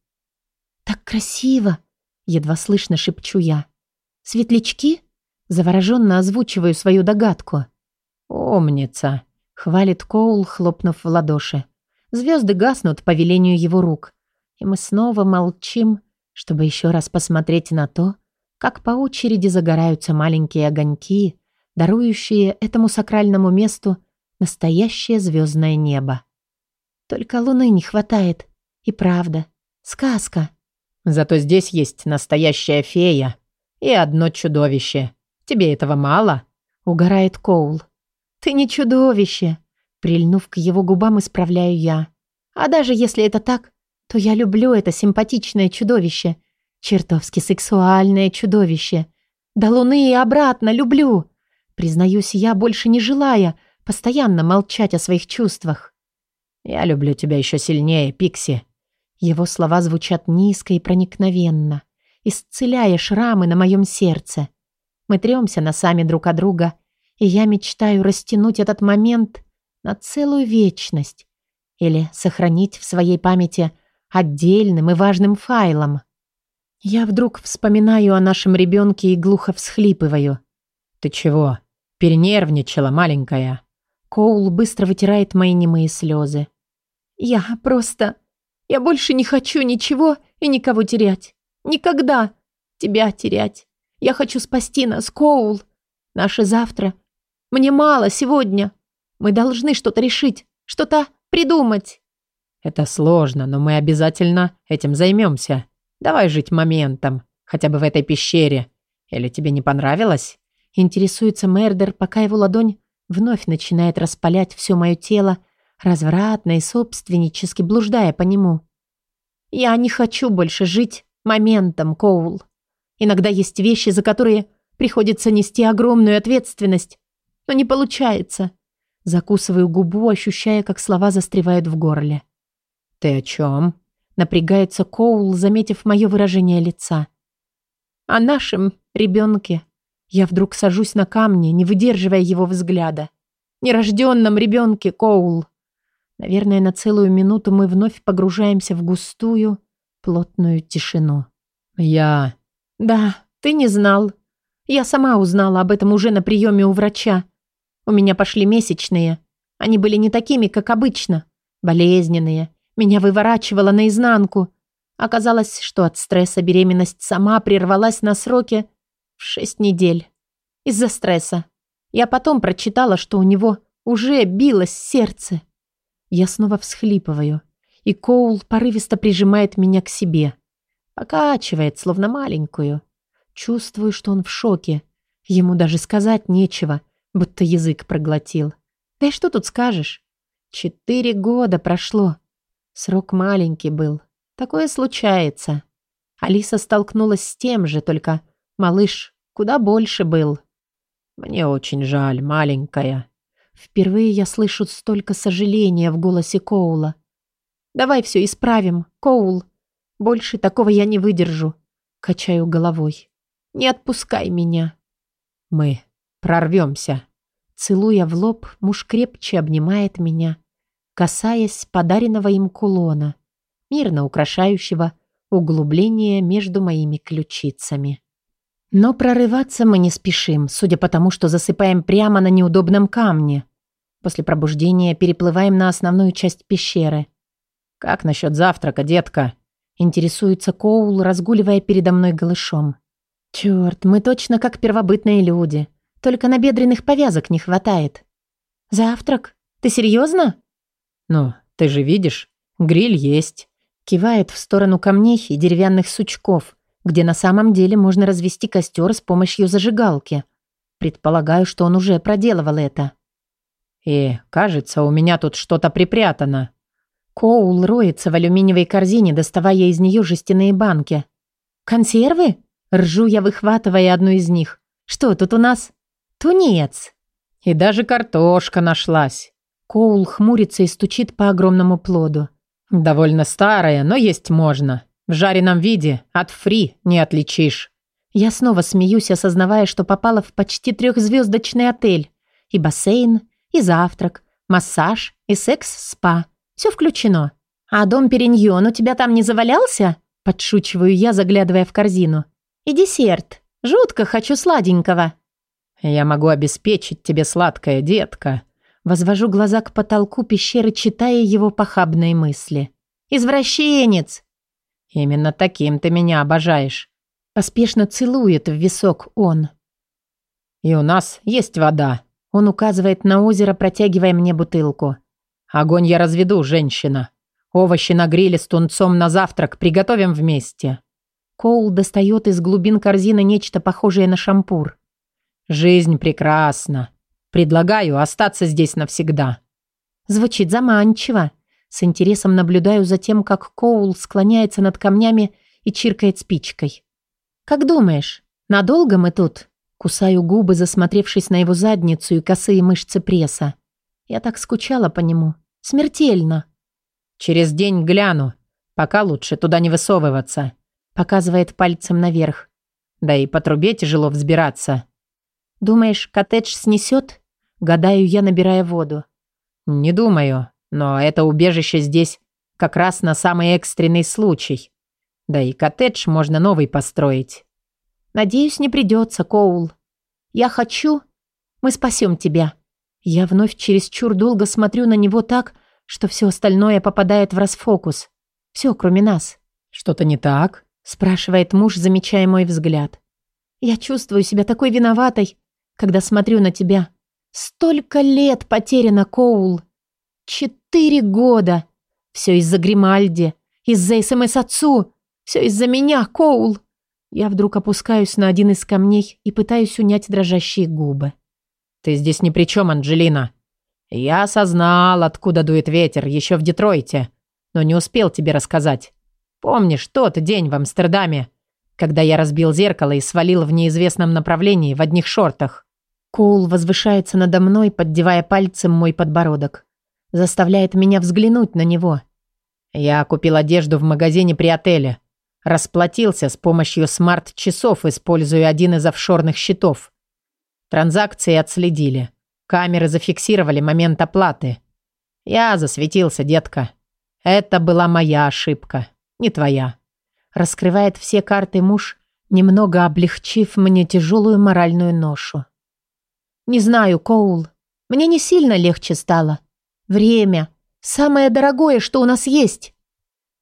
«Так красиво!» — едва слышно шепчу я. «Светлячки?» — завороженно озвучиваю свою догадку. «Умница!» — хвалит Коул, хлопнув в ладоши. Звезды гаснут по велению его рук. И мы снова молчим, чтобы еще раз посмотреть на то, как по очереди загораются маленькие огоньки, дарующие этому сакральному месту настоящее звездное небо. Только луны не хватает. И правда, сказка. Зато здесь есть настоящая фея и одно чудовище. Тебе этого мало?» — угорает Коул. «Ты не чудовище!» Прильнув к его губам, исправляю я. «А даже если это так, то я люблю это симпатичное чудовище. Чертовски сексуальное чудовище. До луны и обратно люблю!» Признаюсь я, больше не желая постоянно молчать о своих чувствах. «Я люблю тебя еще сильнее, Пикси». Его слова звучат низко и проникновенно, исцеляя шрамы на моем сердце. Мы трёмся носами друг от друга, и я мечтаю растянуть этот момент на целую вечность или сохранить в своей памяти отдельным и важным файлом. Я вдруг вспоминаю о нашем ребенке и глухо всхлипываю. «Ты чего? Перенервничала, маленькая?» Коул быстро вытирает мои немые слезы. «Я просто... Я больше не хочу ничего и никого терять. Никогда тебя терять. Я хочу спасти нас, Коул. Наше завтра. Мне мало сегодня. Мы должны что-то решить, что-то придумать. Это сложно, но мы обязательно этим займемся. Давай жить моментом, хотя бы в этой пещере. Или тебе не понравилось? Интересуется Мердер, пока его ладонь вновь начинает распалять все мое тело, развратно и собственнически блуждая по нему. Я не хочу больше жить моментом, Коул. Иногда есть вещи, за которые приходится нести огромную ответственность, но не получается. Закусываю губу, ощущая, как слова застревают в горле. «Ты о чем?» Напрягается Коул, заметив мое выражение лица. «О нашем ребенке». Я вдруг сажусь на камни, не выдерживая его взгляда. Нерожденном ребенке, Коул. Наверное, на целую минуту мы вновь погружаемся в густую, плотную тишину. «Я...» «Да, ты не знал. Я сама узнала об этом уже на приеме у врача. У меня пошли месячные. Они были не такими, как обычно. Болезненные. Меня выворачивало наизнанку. Оказалось, что от стресса беременность сама прервалась на сроке в шесть недель. Из-за стресса. Я потом прочитала, что у него уже билось сердце. Я снова всхлипываю, и Коул порывисто прижимает меня к себе. Покачивает, словно маленькую. Чувствую, что он в шоке. Ему даже сказать нечего, будто язык проглотил. Да и что тут скажешь? Четыре года прошло. Срок маленький был. Такое случается. Алиса столкнулась с тем же, только малыш куда больше был. Мне очень жаль, маленькая. Впервые я слышу столько сожаления в голосе Коула. «Давай все исправим, Коул. Больше такого я не выдержу». Качаю головой. «Не отпускай меня». «Мы прорвемся». Целуя в лоб, муж крепче обнимает меня, касаясь подаренного им кулона, мирно украшающего углубление между моими ключицами. Но прорываться мы не спешим, судя по тому, что засыпаем прямо на неудобном камне. После пробуждения переплываем на основную часть пещеры. «Как насчет завтрака, детка?» Интересуется Коул, разгуливая передо мной голышом. Черт, мы точно как первобытные люди. Только набедренных повязок не хватает. Завтрак? Ты серьезно? «Ну, ты же видишь, гриль есть». Кивает в сторону камней и деревянных сучков, где на самом деле можно развести костер с помощью зажигалки. Предполагаю, что он уже проделывал это. «И, кажется, у меня тут что-то припрятано». Коул роется в алюминиевой корзине, доставая из нее жестяные банки. «Консервы?» Ржу я, выхватывая одну из них. «Что тут у нас?» «Тунец». «И даже картошка нашлась». Коул хмурится и стучит по огромному плоду. «Довольно старая, но есть можно. В жареном виде от фри не отличишь». Я снова смеюсь, осознавая, что попала в почти трехзвездочный отель. И бассейн, и завтрак, массаж, и секс-спа. Все включено. «А дом Периньон у тебя там не завалялся?» Подшучиваю я, заглядывая в корзину. «И десерт. Жутко хочу сладенького». «Я могу обеспечить тебе сладкое, детка», Возвожу глаза к потолку пещеры, читая его похабные мысли. «Извращенец!» «Именно таким ты меня обожаешь». Поспешно целует в висок он. «И у нас есть вода». Он указывает на озеро, протягивая мне бутылку. «Огонь я разведу, женщина. Овощи на гриле с тунцом на завтрак приготовим вместе». Коул достает из глубин корзины нечто похожее на шампур. «Жизнь прекрасна. Предлагаю остаться здесь навсегда». Звучит заманчиво. С интересом наблюдаю за тем, как Коул склоняется над камнями и чиркает спичкой. «Как думаешь, надолго мы тут?» Кусаю губы, засмотревшись на его задницу и косые мышцы пресса. Я так скучала по нему. Смертельно. «Через день гляну. Пока лучше туда не высовываться», — показывает пальцем наверх. «Да и по трубе тяжело взбираться». «Думаешь, коттедж снесет?» Гадаю я, набирая воду. «Не думаю, но это убежище здесь как раз на самый экстренный случай. Да и коттедж можно новый построить». «Надеюсь, не придется, Коул. Я хочу... Мы спасем тебя». Я вновь чересчур долго смотрю на него так, что все остальное попадает в расфокус. Все, кроме нас. «Что-то не так?» спрашивает муж, замечая мой взгляд. «Я чувствую себя такой виноватой, когда смотрю на тебя. Столько лет потеряно, Коул. Четыре года. Все из-за Гримальди, из-за СМС отцу. Все из-за меня, Коул. Я вдруг опускаюсь на один из камней и пытаюсь унять дрожащие губы. «Ты здесь ни при чем, Анджелина. Я осознал, откуда дует ветер, еще в Детройте, но не успел тебе рассказать. Помнишь тот день в Амстердаме, когда я разбил зеркало и свалил в неизвестном направлении в одних шортах? Коул возвышается надо мной, поддевая пальцем мой подбородок. Заставляет меня взглянуть на него. Я купил одежду в магазине при отеле. Расплатился с помощью смарт-часов, используя один из офшорных счетов. Транзакции отследили. Камеры зафиксировали момент оплаты. Я засветился, детка. Это была моя ошибка, не твоя. Раскрывает все карты муж, немного облегчив мне тяжелую моральную ношу. «Не знаю, Коул. Мне не сильно легче стало. Время. Самое дорогое, что у нас есть».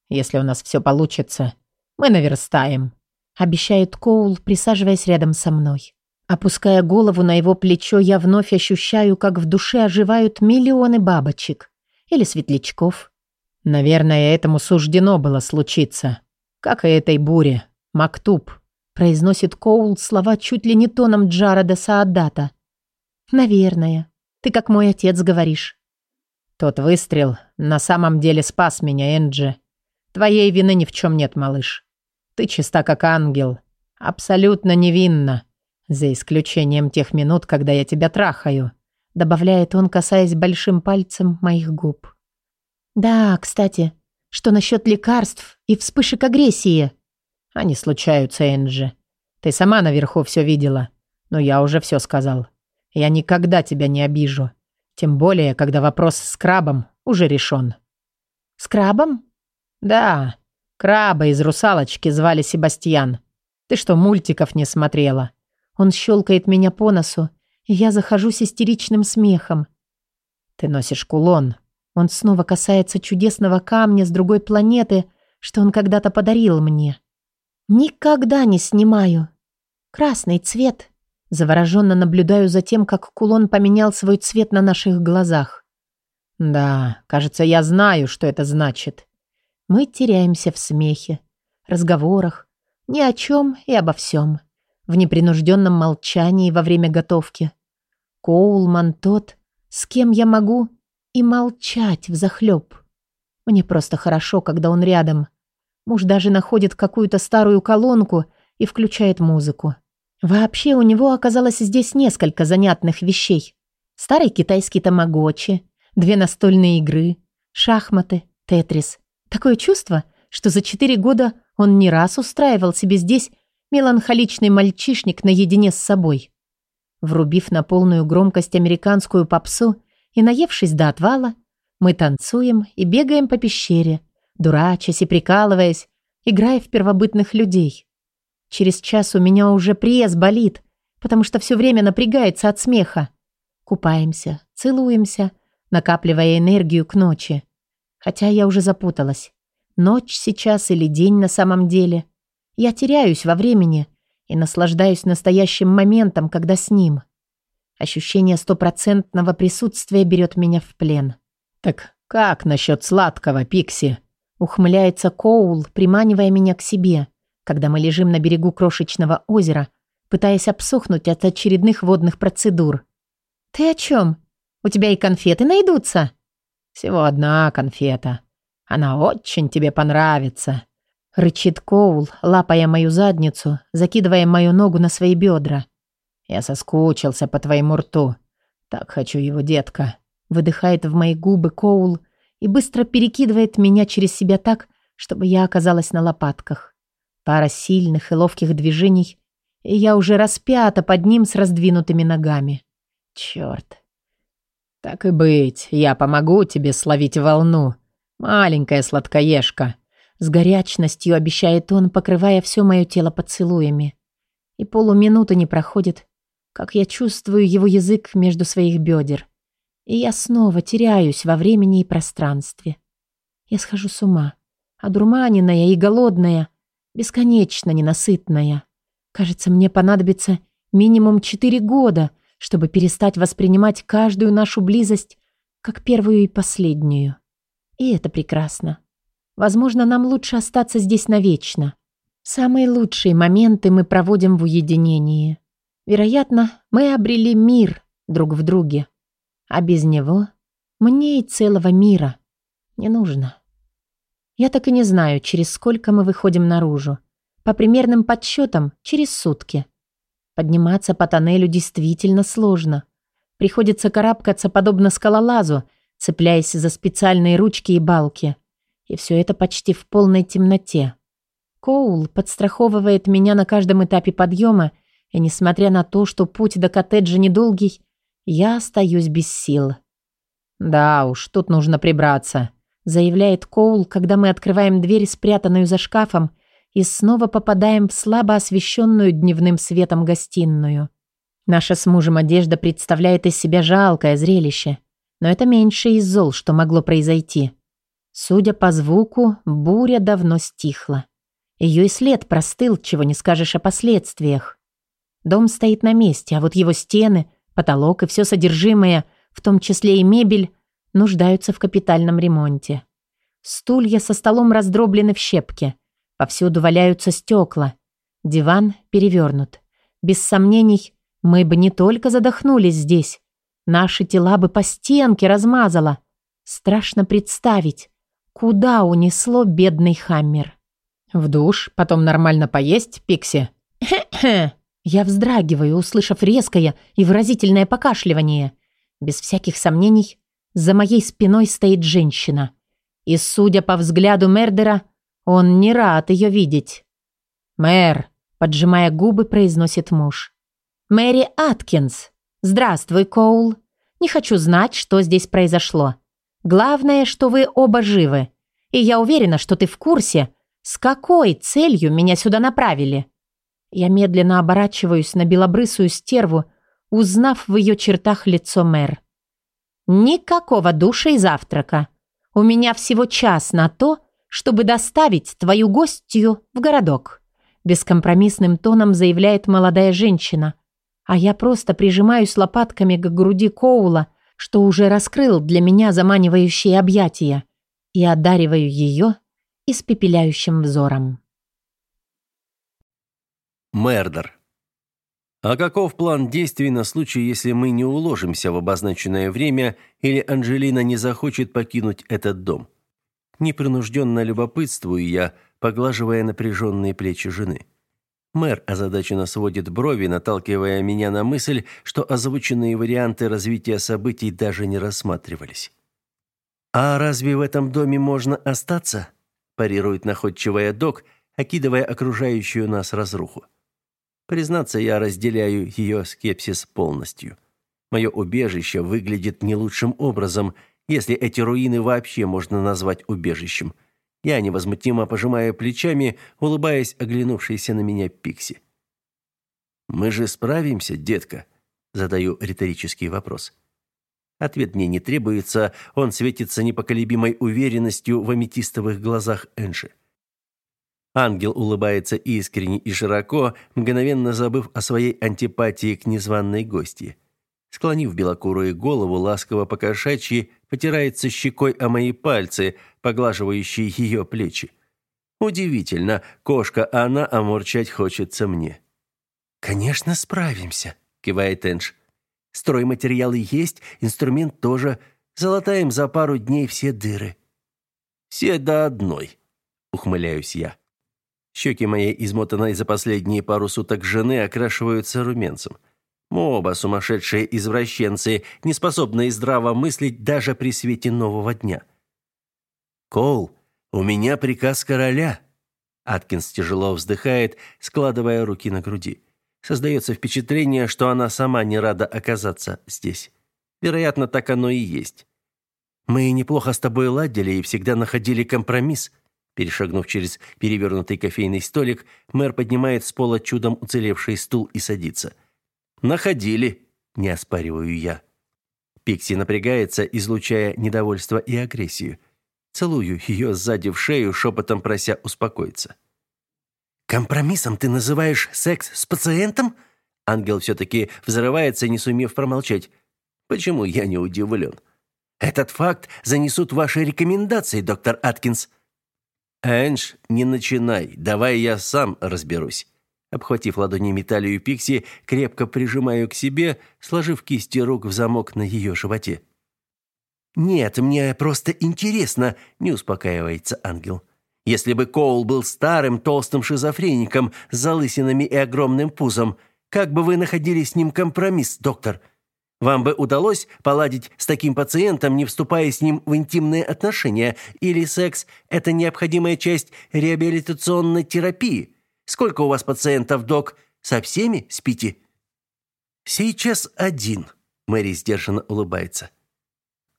«Если у нас все получится, мы наверстаем», — обещает Коул, присаживаясь рядом со мной. Опуская голову на его плечо, я вновь ощущаю, как в душе оживают миллионы бабочек. Или светлячков. «Наверное, этому суждено было случиться. Как и этой буре. Мактуб», — произносит Коул слова чуть ли не тоном Джареда Саадата — «Наверное. Ты как мой отец говоришь». «Тот выстрел на самом деле спас меня, Энджи. Твоей вины ни в чем нет, малыш. Ты чиста как ангел. Абсолютно невинна. За исключением тех минут, когда я тебя трахаю», добавляет он, касаясь большим пальцем моих губ. «Да, кстати, что насчет лекарств и вспышек агрессии?» «Они случаются, Энджи. Ты сама наверху все видела, но я уже все сказал. Я никогда тебя не обижу. Тем более, когда вопрос с крабом уже решен. С крабом? Да. Краба из «Русалочки» звали Себастьян. Ты что, мультиков не смотрела? Он щелкает меня по носу, и я захожусь истеричным смехом. Ты носишь кулон. Он снова касается чудесного камня с другой планеты, что он когда-то подарил мне. Никогда не снимаю. Красный цвет Завороженно наблюдаю за тем, как кулон поменял свой цвет на наших глазах. Да, кажется, я знаю, что это значит. Мы теряемся в смехе, разговорах, ни о чем и обо всем, в непринужденном молчании во время готовки. Коулман тот, с кем я могу и молчать взахлеб. Мне просто хорошо, когда он рядом. Муж даже находит какую-то старую колонку и включает музыку. Вообще у него оказалось здесь несколько занятных вещей. Старый китайский тамагочи, две настольные игры, шахматы, тетрис. Такое чувство, что за четыре года он не раз устраивал себе здесь меланхоличный мальчишник наедине с собой. Врубив на полную громкость американскую попсу и наевшись до отвала, мы танцуем и бегаем по пещере, дурачась и прикалываясь, играя в первобытных людей. Через час у меня уже пресс болит, потому что все время напрягается от смеха. Купаемся, целуемся, накапливая энергию к ночи. Хотя я уже запуталась. Ночь сейчас или день на самом деле. Я теряюсь во времени и наслаждаюсь настоящим моментом, когда с ним. Ощущение стопроцентного присутствия берет меня в плен. «Так как насчет сладкого, Пикси?» Ухмыляется Коул, приманивая меня к себе, когда мы лежим на берегу крошечного озера, пытаясь обсохнуть от очередных водных процедур. «Ты о чем? У тебя и конфеты найдутся?» «Всего одна конфета. Она очень тебе понравится», — рычит Коул, лапая мою задницу, закидывая мою ногу на свои бедра. «Я соскучился по твоему рту. Так хочу его, детка», — выдыхает в мои губы Коул и быстро перекидывает меня через себя так, чтобы я оказалась на лопатках. Пара сильных и ловких движений, и я уже распята под ним с раздвинутыми ногами. Черт. Так и быть, я помогу тебе словить волну. Маленькая сладкоежка. С горячностью обещает он, покрывая все мое тело поцелуями. И полуминуты не проходит, как я чувствую его язык между своих бедер. И я снова теряюсь во времени и пространстве. Я схожу с ума, одурманенная и голодная, бесконечно ненасытная. Кажется, мне понадобится минимум четыре года — чтобы перестать воспринимать каждую нашу близость как первую и последнюю. И это прекрасно. Возможно, нам лучше остаться здесь навечно. Самые лучшие моменты мы проводим в уединении. Вероятно, мы обрели мир друг в друге. А без него мне и целого мира не нужно. Я так и не знаю, через сколько мы выходим наружу. По примерным подсчетам, через сутки. Подниматься по тоннелю действительно сложно. Приходится карабкаться подобно скалолазу, цепляясь за специальные ручки и балки. И все это почти в полной темноте. Коул подстраховывает меня на каждом этапе подъема, и несмотря на то, что путь до коттеджа недолгий, я остаюсь без сил. «Да уж, тут нужно прибраться», — заявляет Коул, когда мы открываем дверь, спрятанную за шкафом, и снова попадаем в слабо освещенную дневным светом гостиную. Наша с мужем одежда представляет из себя жалкое зрелище, но это меньше из зол, что могло произойти. Судя по звуку, буря давно стихла. Ее и след простыл, чего не скажешь о последствиях. Дом стоит на месте, а вот его стены, потолок и все содержимое, в том числе и мебель, нуждаются в капитальном ремонте. Стулья со столом раздроблены в щепки – Повсюду валяются стекла. Диван перевернут. Без сомнений, мы бы не только задохнулись здесь. Наши тела бы по стенке размазало. Страшно представить, куда унесло бедный Хаммер. В душ, потом нормально поесть, Пикси. Я вздрагиваю, услышав резкое и выразительное покашливание. Без всяких сомнений, за моей спиной стоит женщина. И, судя по взгляду Мердера, он не рад ее видеть. «Мэр», — поджимая губы, произносит муж. «Мэри Аткинс. Здравствуй, Коул. Не хочу знать, что здесь произошло. Главное, что вы оба живы. И я уверена, что ты в курсе, с какой целью меня сюда направили». Я медленно оборачиваюсь на белобрысую стерву, узнав в ее чертах лицо мэр. «Никакого душа и завтрака. У меня всего час на то, чтобы доставить твою гостью в городок», бескомпромиссным тоном заявляет молодая женщина. А я просто прижимаюсь лопатками к груди Коула, что уже раскрыл для меня заманивающие объятия и одариваю ее испепеляющим взором. Мердер. А каков план действий на случай, если мы не уложимся в обозначенное время или Анжелина не захочет покинуть этот дом? Непринужденно любопытствую я, поглаживая напряженные плечи жены. Мэр озадаченно сводит брови, наталкивая меня на мысль, что озвученные варианты развития событий даже не рассматривались. «А разве в этом доме можно остаться?» – парирует находчивая док, окидывая окружающую нас разруху. Признаться, я разделяю ее скепсис полностью. Мое убежище выглядит не лучшим образом, если эти руины вообще можно назвать убежищем. Я невозмутимо пожимаю плечами, улыбаясь оглянувшейся на меня Пикси. «Мы же справимся, детка?» – задаю риторический вопрос. Ответ мне не требуется, он светится непоколебимой уверенностью в аметистовых глазах Энши. Ангел улыбается искренне и широко, мгновенно забыв о своей антипатии к незваной гости. Склонив белокурую голову, ласково покошачьи, потирается щекой о мои пальцы, поглаживающие ее плечи. Удивительно, кошка она, а мурчать хочется мне. «Конечно, справимся», — кивает Энж. «Стройматериалы есть, инструмент тоже. Залатаем за пару дней все дыры». «Все до одной», — ухмыляюсь я. Щеки моей измотанной за последние пару суток жены окрашиваются румянцем. Мы оба сумасшедшие извращенцы, не способные здраво мыслить даже при свете нового дня. «Коул, у меня приказ короля!» Аткинс тяжело вздыхает, складывая руки на груди. Создается впечатление, что она сама не рада оказаться здесь. Вероятно, так оно и есть. «Мы неплохо с тобой ладили и всегда находили компромисс», Перешагнув через перевернутый кофейный столик, мэр поднимает с пола чудом уцелевший стул и садится. «Находили», — не оспариваю я. Пикси напрягается, излучая недовольство и агрессию. Целую ее сзади в шею, шепотом прося успокоиться. «Компромиссом ты называешь секс с пациентом?» Ангел все-таки взрывается, не сумев промолчать. «Почему я не удивлен?» «Этот факт занесут ваши рекомендации, доктор Аткинс», «Энж, не начинай, давай я сам разберусь». Обхватив ладонями талию Пикси, крепко прижимаю к себе, сложив кисти рук в замок на ее животе. «Нет, мне просто интересно», — не успокаивается ангел. «Если бы Коул был старым, толстым шизофреником с залысинами и огромным пузом, как бы вы находили с ним компромисс, доктор?» Вам бы удалось поладить с таким пациентом, не вступая с ним в интимные отношения, или секс – это необходимая часть реабилитационной терапии? Сколько у вас пациентов, док? Со всеми спите?» «Сейчас один», – Мэри сдержанно улыбается.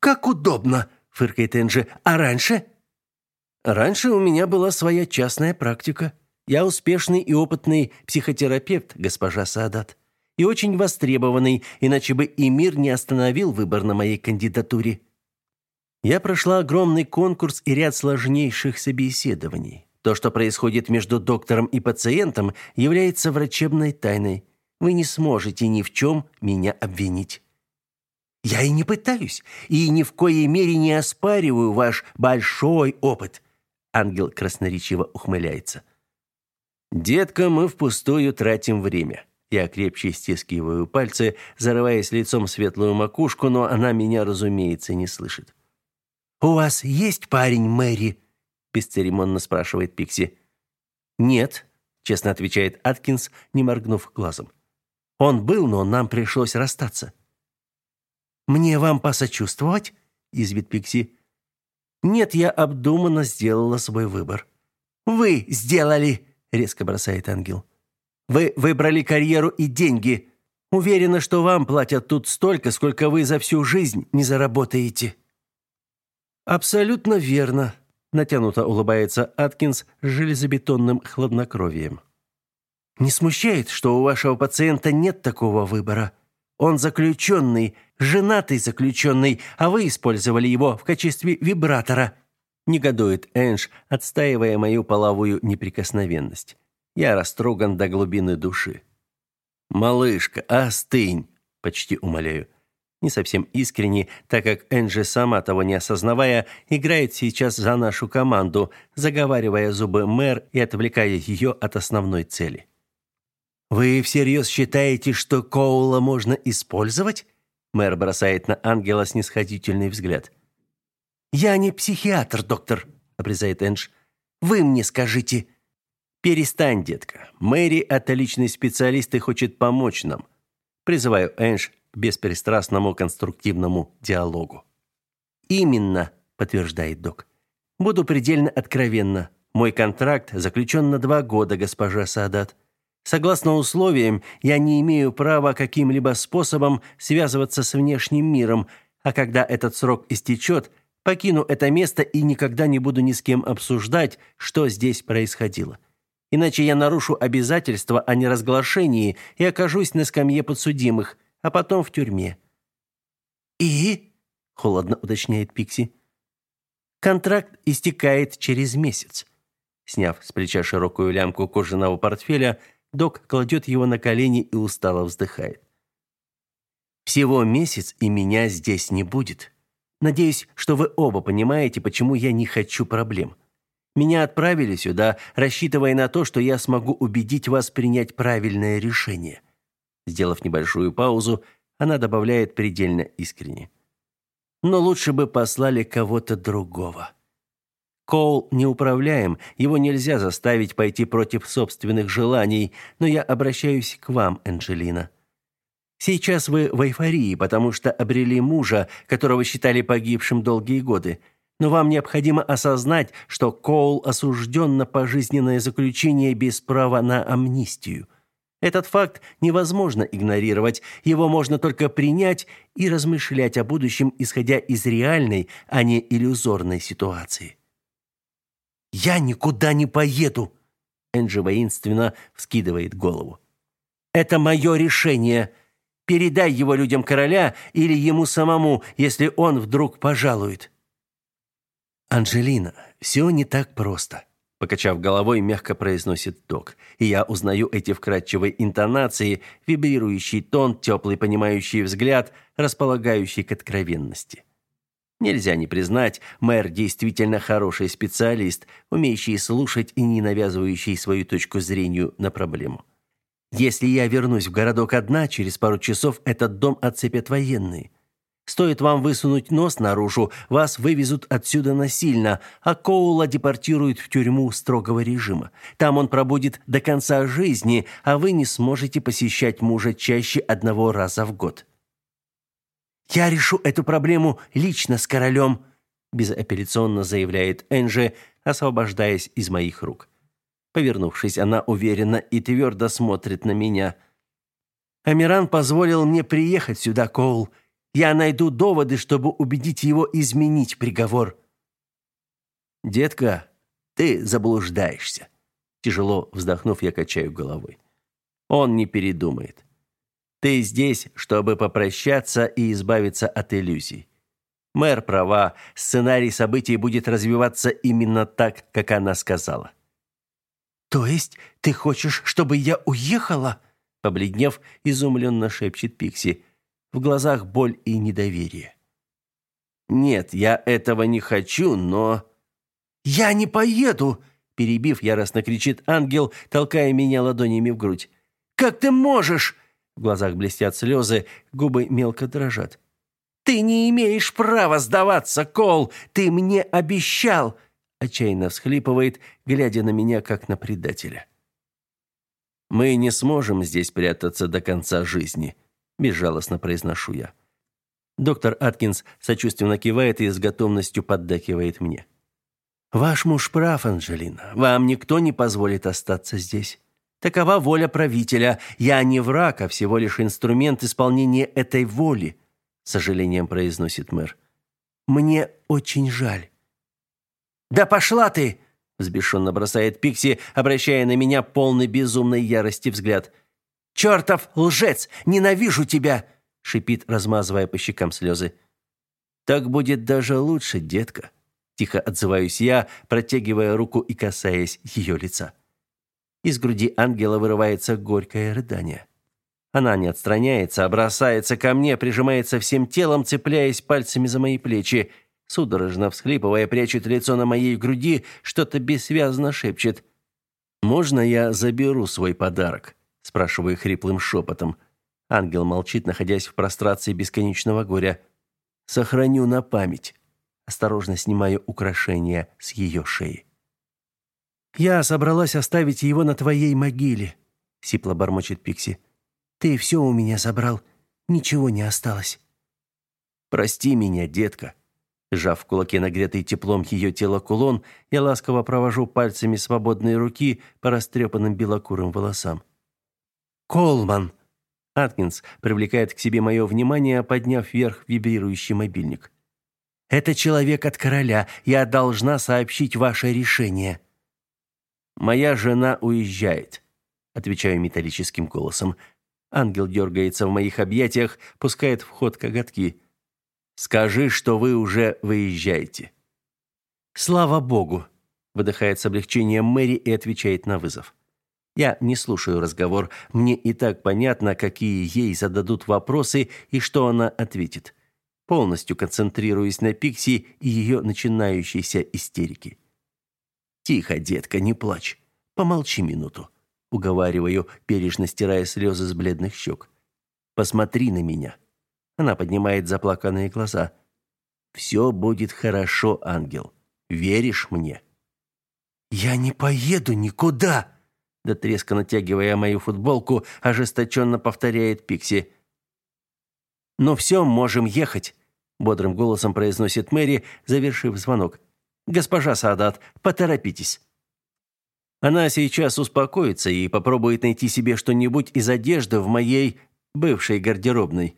«Как удобно!» – фыркает Энджи. «А раньше?» «Раньше у меня была своя частная практика. Я успешный и опытный психотерапевт, госпожа Садат и очень востребованный, иначе бы и мир не остановил выбор на моей кандидатуре. Я прошла огромный конкурс и ряд сложнейших собеседований. То, что происходит между доктором и пациентом, является врачебной тайной. Вы не сможете ни в чем меня обвинить. Я и не пытаюсь, и ни в коей мере не оспариваю ваш большой опыт. Ангел красноречиво ухмыляется. Детка, мы впустую тратим время. Я крепче стискиваю пальцы, зарываясь лицом в светлую макушку, но она меня, разумеется, не слышит. «У вас есть парень, Мэри?» – бесцеремонно спрашивает Пикси. «Нет», – честно отвечает Аткинс, не моргнув глазом. «Он был, но нам пришлось расстаться». «Мне вам посочувствовать?» – извит Пикси. «Нет, я обдуманно сделала свой выбор». «Вы сделали!» – резко бросает ангел. Вы выбрали карьеру и деньги. Уверена, что вам платят тут столько, сколько вы за всю жизнь не заработаете». «Абсолютно верно», — натянуто улыбается Аткинс с железобетонным хладнокровием. «Не смущает, что у вашего пациента нет такого выбора. Он заключенный, женатый заключенный, а вы использовали его в качестве вибратора», — негодует Энж, отстаивая мою половую неприкосновенность. Я растроган до глубины души. «Малышка, остынь!» – почти умоляю. Не совсем искренне, так как Энджи сама того не осознавая, играет сейчас за нашу команду, заговаривая зубы мэр и отвлекая ее от основной цели. Вы всерьез считаете, что Коула можно использовать? Мэр бросает на Ангела снисходительный взгляд. Я не психиатр, доктор, обрезает Эндж. Вы мне скажите. Перестань, детка. Мэри отличный специалист и хочет помочь нам. Призываю Эндж к беспристрастному конструктивному диалогу. Именно, подтверждает док. Буду предельно откровенна. Мой контракт заключен на два года, госпожа Садат. Согласно условиям, я не имею права каким-либо способом связываться с внешним миром, а когда этот срок истечет, покину это место и никогда не буду ни с кем обсуждать, что здесь происходило. Иначе я нарушу обязательства о неразглашении и окажусь на скамье подсудимых, а потом в тюрьме. И холодно уточняет Пикси. Контракт истекает через месяц. Сняв с плеча широкую лямку кожаного портфеля, док кладет его на колени и устало вздыхает. Всего месяц, и меня здесь не будет. Надеюсь, что вы оба понимаете, почему я не хочу проблем. Меня отправили сюда, рассчитывая на то, что я смогу убедить вас принять правильное решение. Сделав небольшую паузу, она добавляет предельно искренне. Но лучше бы послали кого-то другого. Коул неуправляем, его нельзя заставить пойти против собственных желаний, но я обращаюсь к вам, Анжелина. Сейчас вы в эйфории, потому что обрели мужа, которого считали погибшим долгие годы. Но вам необходимо осознать, что Коул осужден на пожизненное заключение без права на амнистию. Этот факт невозможно игнорировать, его можно только принять и размышлять о будущем, исходя из реальной, а не иллюзорной ситуации. «Я никуда не поеду!» Энджи воинственно вскидывает голову. «Это мое решение. Передай его людям короля или ему самому, если он вдруг пожалует». «Анжелина, все не так просто», покачав головой, мягко произносит док. И я узнаю эти вкрадчивые интонации, вибрирующий тон, теплый понимающий взгляд, располагающий к откровенности. Нельзя не признать, мэр действительно хороший специалист, умеющий слушать и не навязывающий свою точку зрения на проблему. Если я вернусь в городок одна, через пару часов этот дом отцепят военные. Стоит вам высунуть нос наружу, вас вывезут отсюда насильно, а Коула депортируют в тюрьму строгого режима. Там он пробудет до конца жизни, а вы не сможете посещать мужа чаще одного раза в год. Я решу эту проблему лично с королем», безапелляционно заявляет Энджи, освобождаясь из моих рук. Повернувшись, она уверенно и твердо смотрит на меня. Амиран позволил мне приехать сюда, Коул. Я найду доводы, чтобы убедить его изменить приговор. Детка, ты заблуждаешься. Тяжело вздохнув, я качаю головой. Он не передумает. Ты здесь, чтобы попрощаться и избавиться от иллюзий. Мэр права, сценарий событий будет развиваться именно так, как она сказала. То есть ты хочешь, чтобы я уехала? Побледнев, изумленно шепчет Пикси в глазах боль и недоверие. Нет, я этого не хочу, но Я не поеду, перебив, яростно кричит ангел, толкая меня ладонями в грудь. Как ты можешь? В глазах блестят слезы, губы мелко дрожат. Ты не имеешь права сдаваться, Кол. Ты мне обещал, отчаянно всхлипывает, глядя на меня как на предателя. Мы не сможем здесь прятаться до конца жизни, безжалостно произношу я. Доктор Аткинс сочувственно кивает и с готовностью поддакивает мне. Ваш муж прав, Анжелина. Вам никто не позволит остаться здесь. Такова воля правителя. Я не враг, а всего лишь инструмент исполнения этой воли, с сожалением произносит мэр. Мне очень жаль. Да пошла ты, взбешенно бросает Пикси, обращая на меня полный безумной ярости взгляд. «Чертов лжец! Ненавижу тебя!» — шипит, размазывая по щекам слезы. «Так будет даже лучше, детка», — тихо отзываюсь я, протягивая руку и касаясь ее лица. Из груди ангела вырывается горькое рыдание. Она не отстраняется, а бросается ко мне, прижимается всем телом, цепляясь пальцами за мои плечи. Судорожно всхлипывая, прячет лицо на моей груди, что-то бессвязно шепчет. «Можно я заберу свой подарок?» Спрашиваю хриплым шепотом. Ангел молчит, находясь в прострации бесконечного горя. «Сохраню на память». Осторожно снимаю украшение с ее шеи. «Я собралась оставить его на твоей могиле», — сипло бормочет Пикси. Ты все у меня забрал, ничего не осталось. Прости меня, детка. Сжав в кулаке нагретый теплом ее тела кулон, я ласково провожу пальцами свободной руки по растрепанным белокурым волосам. Колман. Аткинс привлекает к себе мое внимание, подняв вверх вибрирующий мобильник. Это человек от короля. Я должна сообщить ваше решение. Моя жена уезжает, отвечаю металлическим голосом. Ангел дергается в моих объятиях, пускает в ход коготки. Скажи, что вы уже выезжаете. Слава богу, выдыхает с облегчением Мэри и отвечает на вызов. Я не слушаю разговор. Мне и так понятно, какие ей зададут вопросы и что она ответит. Полностью концентрируюсь на Пикси и ее начинающейся истерике. Тихо, детка, не плачь. Помолчи минуту уговариваю, бережно стирая слезы с бледных щек. Посмотри на меня. Она поднимает заплаканные глаза. Все будет хорошо, ангел. Веришь мне? Я не поеду никуда, до треска натягивая мою футболку, ожесточенно повторяет Пикси. «Ну все, можем ехать», — бодрым голосом произносит Мэри, завершив звонок. «Госпожа Садат, поторопитесь». Она сейчас успокоится и попробует найти себе что-нибудь из одежды в моей бывшей гардеробной.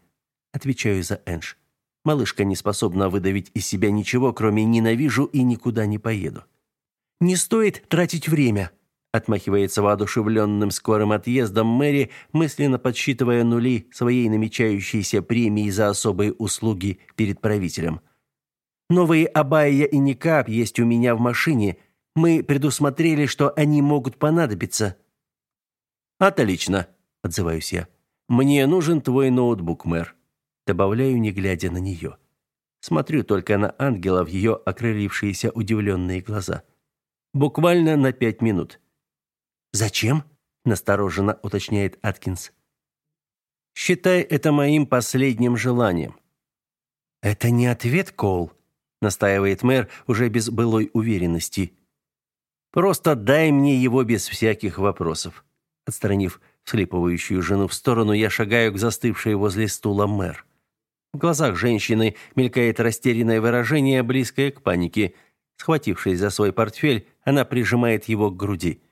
Отвечаю за Энж. Малышка не способна выдавить из себя ничего, кроме «ненавижу» и «никуда не поеду». «Не стоит тратить время», — отмахивается воодушевленным скорым отъездом Мэри, мысленно подсчитывая нули своей намечающейся премии за особые услуги перед правителем. «Новые абайя и никап есть у меня в машине», — мы предусмотрели, что они могут понадобиться. Отлично, отзываюсь я. Мне нужен твой ноутбук, мэр. Добавляю, не глядя на нее. Смотрю только на ангела в ее окрылившиеся удивленные глаза. Буквально на пять минут. Зачем? настороженно уточняет Аткинс. Считай это моим последним желанием. Это не ответ, Коул, настаивает мэр уже без былой уверенности. Просто дай мне его без всяких вопросов. Отстранив всхлипывающую жену в сторону, я шагаю к застывшей возле стула мэр. В глазах женщины мелькает растерянное выражение, близкое к панике. Схватившись за свой портфель, она прижимает его к груди.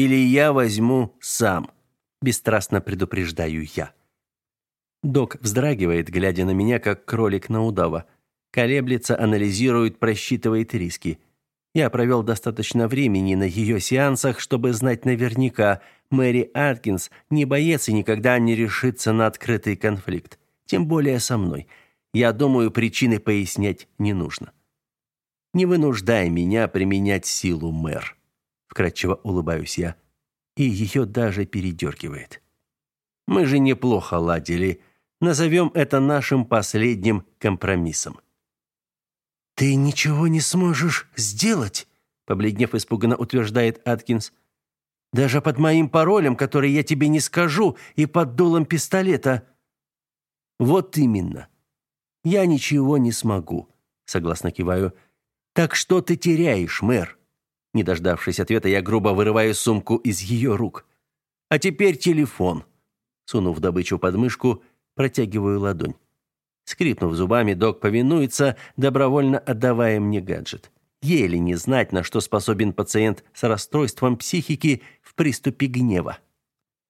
«Или я возьму сам», — бесстрастно предупреждаю я. Док вздрагивает, глядя на меня, как кролик на удава. Колеблется, анализирует, просчитывает риски. Я провел достаточно времени на ее сеансах, чтобы знать наверняка, Мэри Аткинс не боец и никогда не решится на открытый конфликт. Тем более со мной. Я думаю, причины пояснять не нужно. Не вынуждай меня применять силу, мэр. Вкратчиво улыбаюсь я. И ее даже передергивает. Мы же неплохо ладили. Назовем это нашим последним компромиссом. «Ты ничего не сможешь сделать?» Побледнев испуганно утверждает Аткинс. «Даже под моим паролем, который я тебе не скажу, и под дулом пистолета». «Вот именно. Я ничего не смогу», — согласно киваю. «Так что ты теряешь, мэр?» Не дождавшись ответа, я грубо вырываю сумку из ее рук. «А теперь телефон». Сунув добычу под мышку, протягиваю ладонь. Скрипнув зубами, док повинуется, добровольно отдавая мне гаджет. Еле не знать, на что способен пациент с расстройством психики в приступе гнева.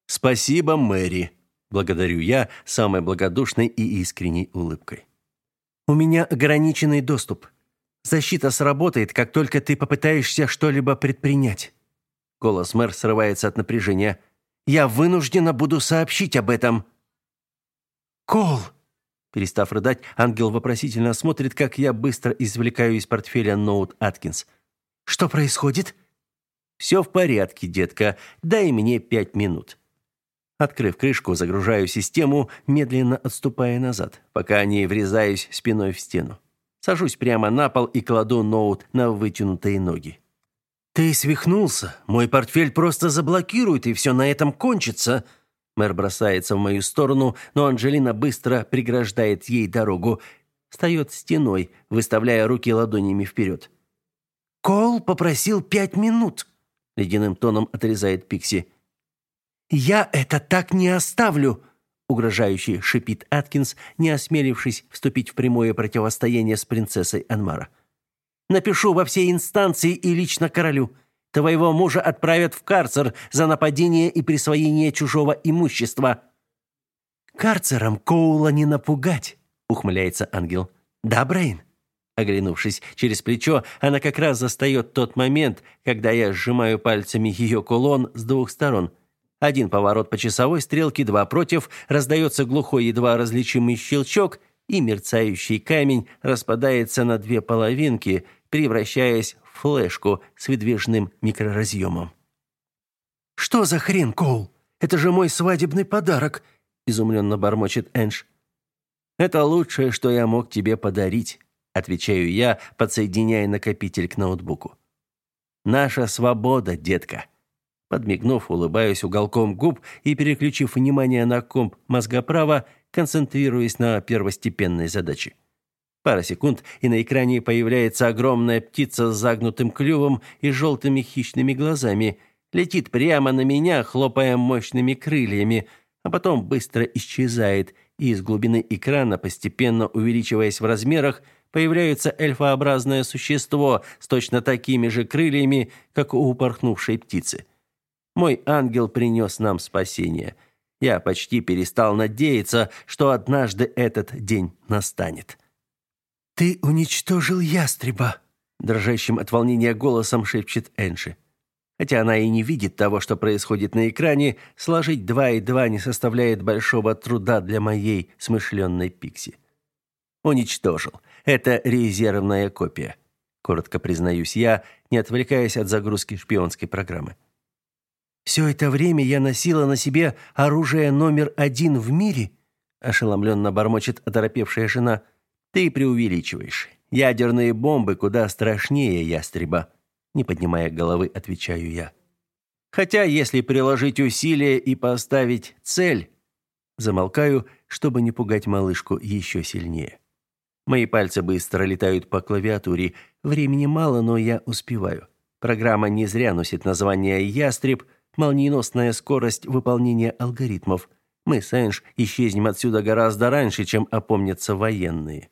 «Спасибо, Мэри», — благодарю я самой благодушной и искренней улыбкой. «У меня ограниченный доступ. Защита сработает, как только ты попытаешься что-либо предпринять». Голос мэр срывается от напряжения. «Я вынуждена буду сообщить об этом». «Кол!» Перестав рыдать, ангел вопросительно смотрит, как я быстро извлекаю из портфеля ноут Аткинс. «Что происходит?» «Все в порядке, детка. Дай мне пять минут». Открыв крышку, загружаю систему, медленно отступая назад, пока не врезаюсь спиной в стену. Сажусь прямо на пол и кладу ноут на вытянутые ноги. «Ты свихнулся. Мой портфель просто заблокируют, и все на этом кончится». Мэр бросается в мою сторону, но Анжелина быстро преграждает ей дорогу. Встает стеной, выставляя руки ладонями вперед. «Кол попросил пять минут», — ледяным тоном отрезает Пикси. «Я это так не оставлю!» Угрожающе шипит Аткинс, не осмелившись вступить в прямое противостояние с принцессой Анмара. «Напишу во все инстанции и лично королю. Твоего мужа отправят в карцер за нападение и присвоение чужого имущества». «Карцером Коула не напугать», — ухмыляется ангел. «Да, Брейн?» Оглянувшись через плечо, она как раз застает тот момент, когда я сжимаю пальцами ее кулон с двух сторон — один поворот по часовой стрелке, два против, раздается глухой едва различимый щелчок, и мерцающий камень распадается на две половинки, превращаясь в флешку с выдвижным микроразъемом. «Что за хрен, Коул? Это же мой свадебный подарок!» — изумленно бормочет Эндж. «Это лучшее, что я мог тебе подарить», — отвечаю я, подсоединяя накопитель к ноутбуку. «Наша свобода, детка». Подмигнув, улыбаюсь уголком губ и, переключив внимание на комп мозгоправа, концентрируясь на первостепенной задаче. Пара секунд, и на экране появляется огромная птица с загнутым клювом и желтыми хищными глазами. Летит прямо на меня, хлопая мощными крыльями, а потом быстро исчезает, и из глубины экрана, постепенно увеличиваясь в размерах, появляется эльфообразное существо с точно такими же крыльями, как у упорхнувшей птицы. Мой ангел принес нам спасение. Я почти перестал надеяться, что однажды этот день настанет. Ты уничтожил ястреба, дрожащим от волнения голосом шепчет Энши. Хотя она и не видит того, что происходит на экране, сложить два и два не составляет большого труда для моей смышленной Пикси. Уничтожил. Это резервная копия. Коротко признаюсь я, не отвлекаясь от загрузки шпионской программы. Все это время я носила на себе оружие номер один в мире, ошеломленно бормочет оторопевшая жена. Ты преувеличиваешь. Ядерные бомбы куда страшнее ястреба, не поднимая головы, отвечаю я. Хотя, если приложить усилия и поставить цель, замолкаю, чтобы не пугать малышку еще сильнее. Мои пальцы быстро летают по клавиатуре. Времени мало, но я успеваю. Программа не зря носит название Ястреб молниеносная скорость выполнения алгоритмов. Мы с исчезнем отсюда гораздо раньше, чем опомнятся военные.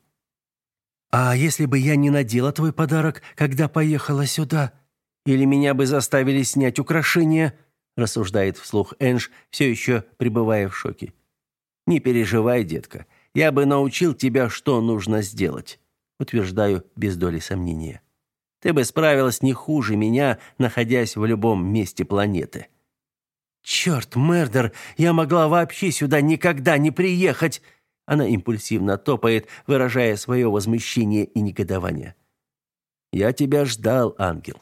А если бы я не надела твой подарок, когда поехала сюда, или меня бы заставили снять украшения, рассуждает вслух Эндж, все еще пребывая в шоке. Не переживай, детка. Я бы научил тебя, что нужно сделать, утверждаю без доли сомнения. Ты бы справилась не хуже меня, находясь в любом месте планеты. Черт, Мердер, я могла вообще сюда никогда не приехать. Она импульсивно топает, выражая свое возмущение и негодование. Я тебя ждал, ангел.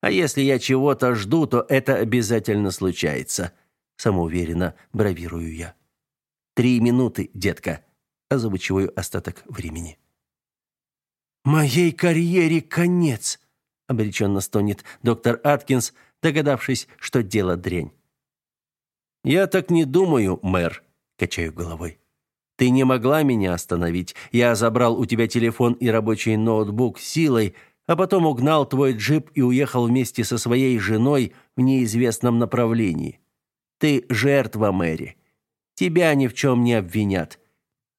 А если я чего-то жду, то это обязательно случается, самоуверенно бравирую я. Три минуты, детка. Озвучиваю остаток времени. «Моей карьере конец!» — обреченно стонет доктор Аткинс, догадавшись, что дело дрянь. «Я так не думаю, мэр», — качаю головой. «Ты не могла меня остановить. Я забрал у тебя телефон и рабочий ноутбук силой, а потом угнал твой джип и уехал вместе со своей женой в неизвестном направлении. Ты жертва, Мэри. Тебя ни в чем не обвинят.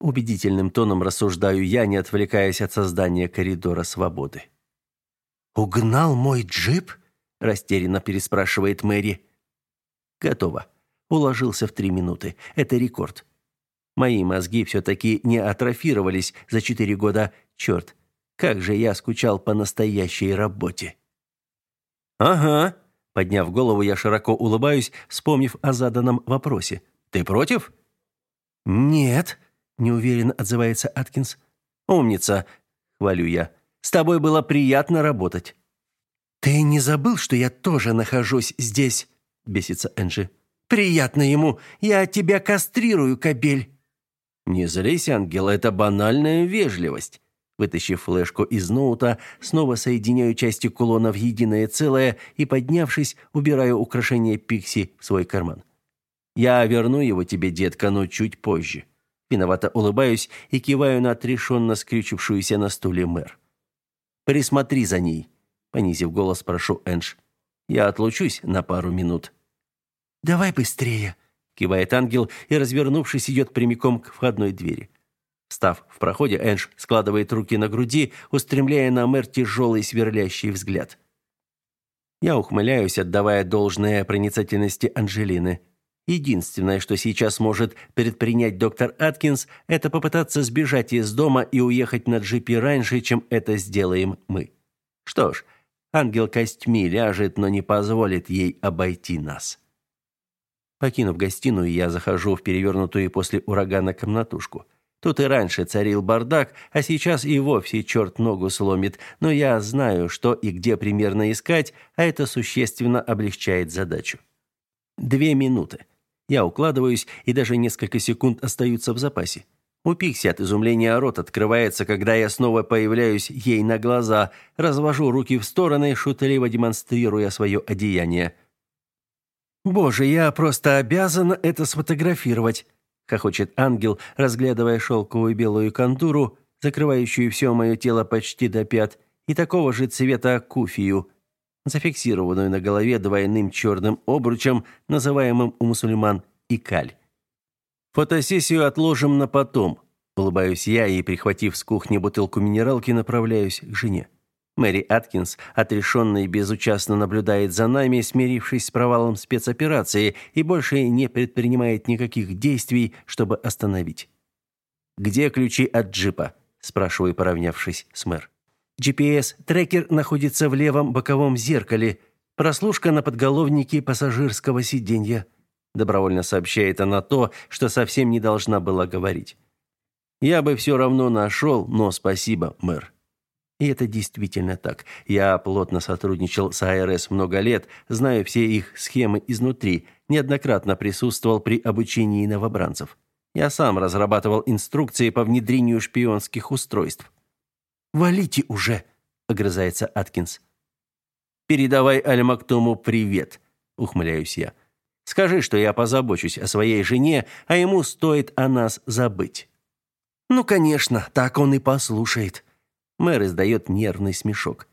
Убедительным тоном рассуждаю я, не отвлекаясь от создания коридора свободы. «Угнал мой джип?» – растерянно переспрашивает Мэри. «Готово. Уложился в три минуты. Это рекорд. Мои мозги все-таки не атрофировались за четыре года. Черт, как же я скучал по настоящей работе!» «Ага», – подняв голову, я широко улыбаюсь, вспомнив о заданном вопросе. «Ты против?» «Нет», неуверенно отзывается Аткинс. Умница, хвалю я. С тобой было приятно работать. Ты не забыл, что я тоже нахожусь здесь? бесится Энджи. Приятно ему. Я тебя кастрирую, кобель. Не злись, ангел, это банальная вежливость. Вытащив флешку из ноута, снова соединяю части кулона в единое целое и, поднявшись, убираю украшение Пикси в свой карман. Я верну его тебе, детка, но чуть позже. Виновато улыбаюсь и киваю на отрешенно скрючившуюся на стуле мэр. Присмотри за ней, понизив голос, прошу Энж. Я отлучусь на пару минут. Давай быстрее, кивает ангел и, развернувшись, идет прямиком к входной двери. Став в проходе, Энж складывает руки на груди, устремляя на мэр тяжелый сверлящий взгляд. Я ухмыляюсь, отдавая должное проницательности Анжелины. Единственное, что сейчас может предпринять доктор Аткинс, это попытаться сбежать из дома и уехать на джипе раньше, чем это сделаем мы. Что ж, ангел костьми ляжет, но не позволит ей обойти нас. Покинув гостиную, я захожу в перевернутую после урагана комнатушку. Тут и раньше царил бардак, а сейчас и вовсе черт ногу сломит, но я знаю, что и где примерно искать, а это существенно облегчает задачу. Две минуты. Я укладываюсь, и даже несколько секунд остаются в запасе. У Пикси от изумления рот открывается, когда я снова появляюсь ей на глаза, развожу руки в стороны, шутливо демонстрируя свое одеяние. «Боже, я просто обязана это сфотографировать», — хохочет ангел, разглядывая шелковую белую контуру, закрывающую все мое тело почти до пят, и такого же цвета куфию, зафиксированную на голове двойным черным обручем, называемым у мусульман икаль. «Фотосессию отложим на потом», — улыбаюсь я и, прихватив с кухни бутылку минералки, направляюсь к жене. Мэри Аткинс отрешенно и безучастно наблюдает за нами, смирившись с провалом спецоперации, и больше не предпринимает никаких действий, чтобы остановить. «Где ключи от джипа?» – спрашиваю, поравнявшись с мэр. GPS-трекер находится в левом боковом зеркале. Прослушка на подголовнике пассажирского сиденья. Добровольно сообщает она то, что совсем не должна была говорить. Я бы все равно нашел, но спасибо, мэр. И это действительно так. Я плотно сотрудничал с АРС много лет, знаю все их схемы изнутри, неоднократно присутствовал при обучении новобранцев. Я сам разрабатывал инструкции по внедрению шпионских устройств. «Валите уже!» — огрызается Аткинс. «Передавай Аль-Мактуму привет», — ухмыляюсь я. «Скажи, что я позабочусь о своей жене, а ему стоит о нас забыть». «Ну, конечно, так он и послушает», Мэр издает нервный смешок.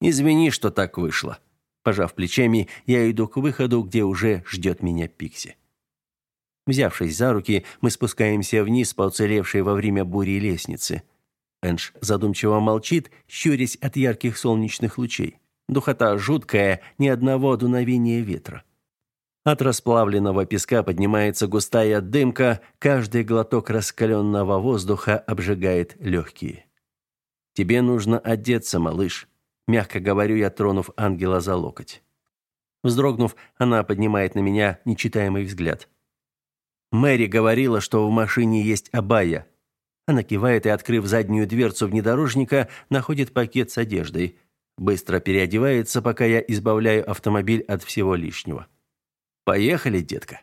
«Извини, что так вышло». Пожав плечами, я иду к выходу, где уже ждет меня Пикси. Взявшись за руки, мы спускаемся вниз по уцелевшей во время бури лестнице. Энж задумчиво молчит, щурясь от ярких солнечных лучей. Духота жуткая, ни одного дуновения ветра. От расплавленного песка поднимается густая дымка, каждый глоток раскаленного воздуха обжигает легкие. Тебе нужно одеться, малыш, мягко говорю я, тронув ангела за локоть. Вздрогнув, она поднимает на меня нечитаемый взгляд. Мэри говорила, что в машине есть абая. Она кивает и, открыв заднюю дверцу внедорожника, находит пакет с одеждой. Быстро переодевается, пока я избавляю автомобиль от всего лишнего. Поехали, детка.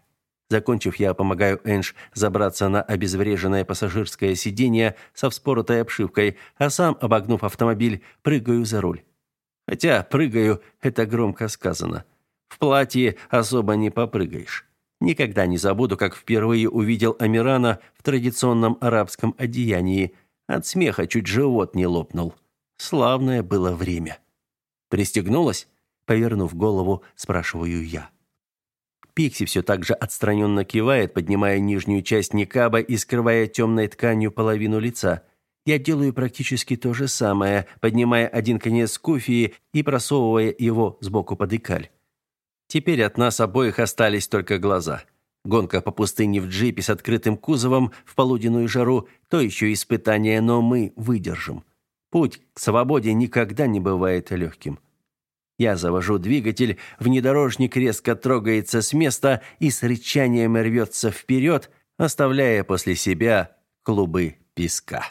Закончив, я помогаю Энж забраться на обезвреженное пассажирское сиденье со вспоротой обшивкой, а сам, обогнув автомобиль, прыгаю за руль. Хотя прыгаю это громко сказано. В платье особо не попрыгаешь. Никогда не забуду, как впервые увидел Амирана в традиционном арабском одеянии. От смеха чуть живот не лопнул. Славное было время. Пристегнулась? Повернув голову, спрашиваю я. Пикси все так же отстраненно кивает, поднимая нижнюю часть никаба и скрывая темной тканью половину лица. Я делаю практически то же самое, поднимая один конец куфии и просовывая его сбоку под икаль. Теперь от нас обоих остались только глаза. Гонка по пустыне в джипе с открытым кузовом в полуденную жару – то еще испытание, но мы выдержим. Путь к свободе никогда не бывает легким. Я завожу двигатель, внедорожник резко трогается с места и с рычанием рвется вперед, оставляя после себя клубы песка.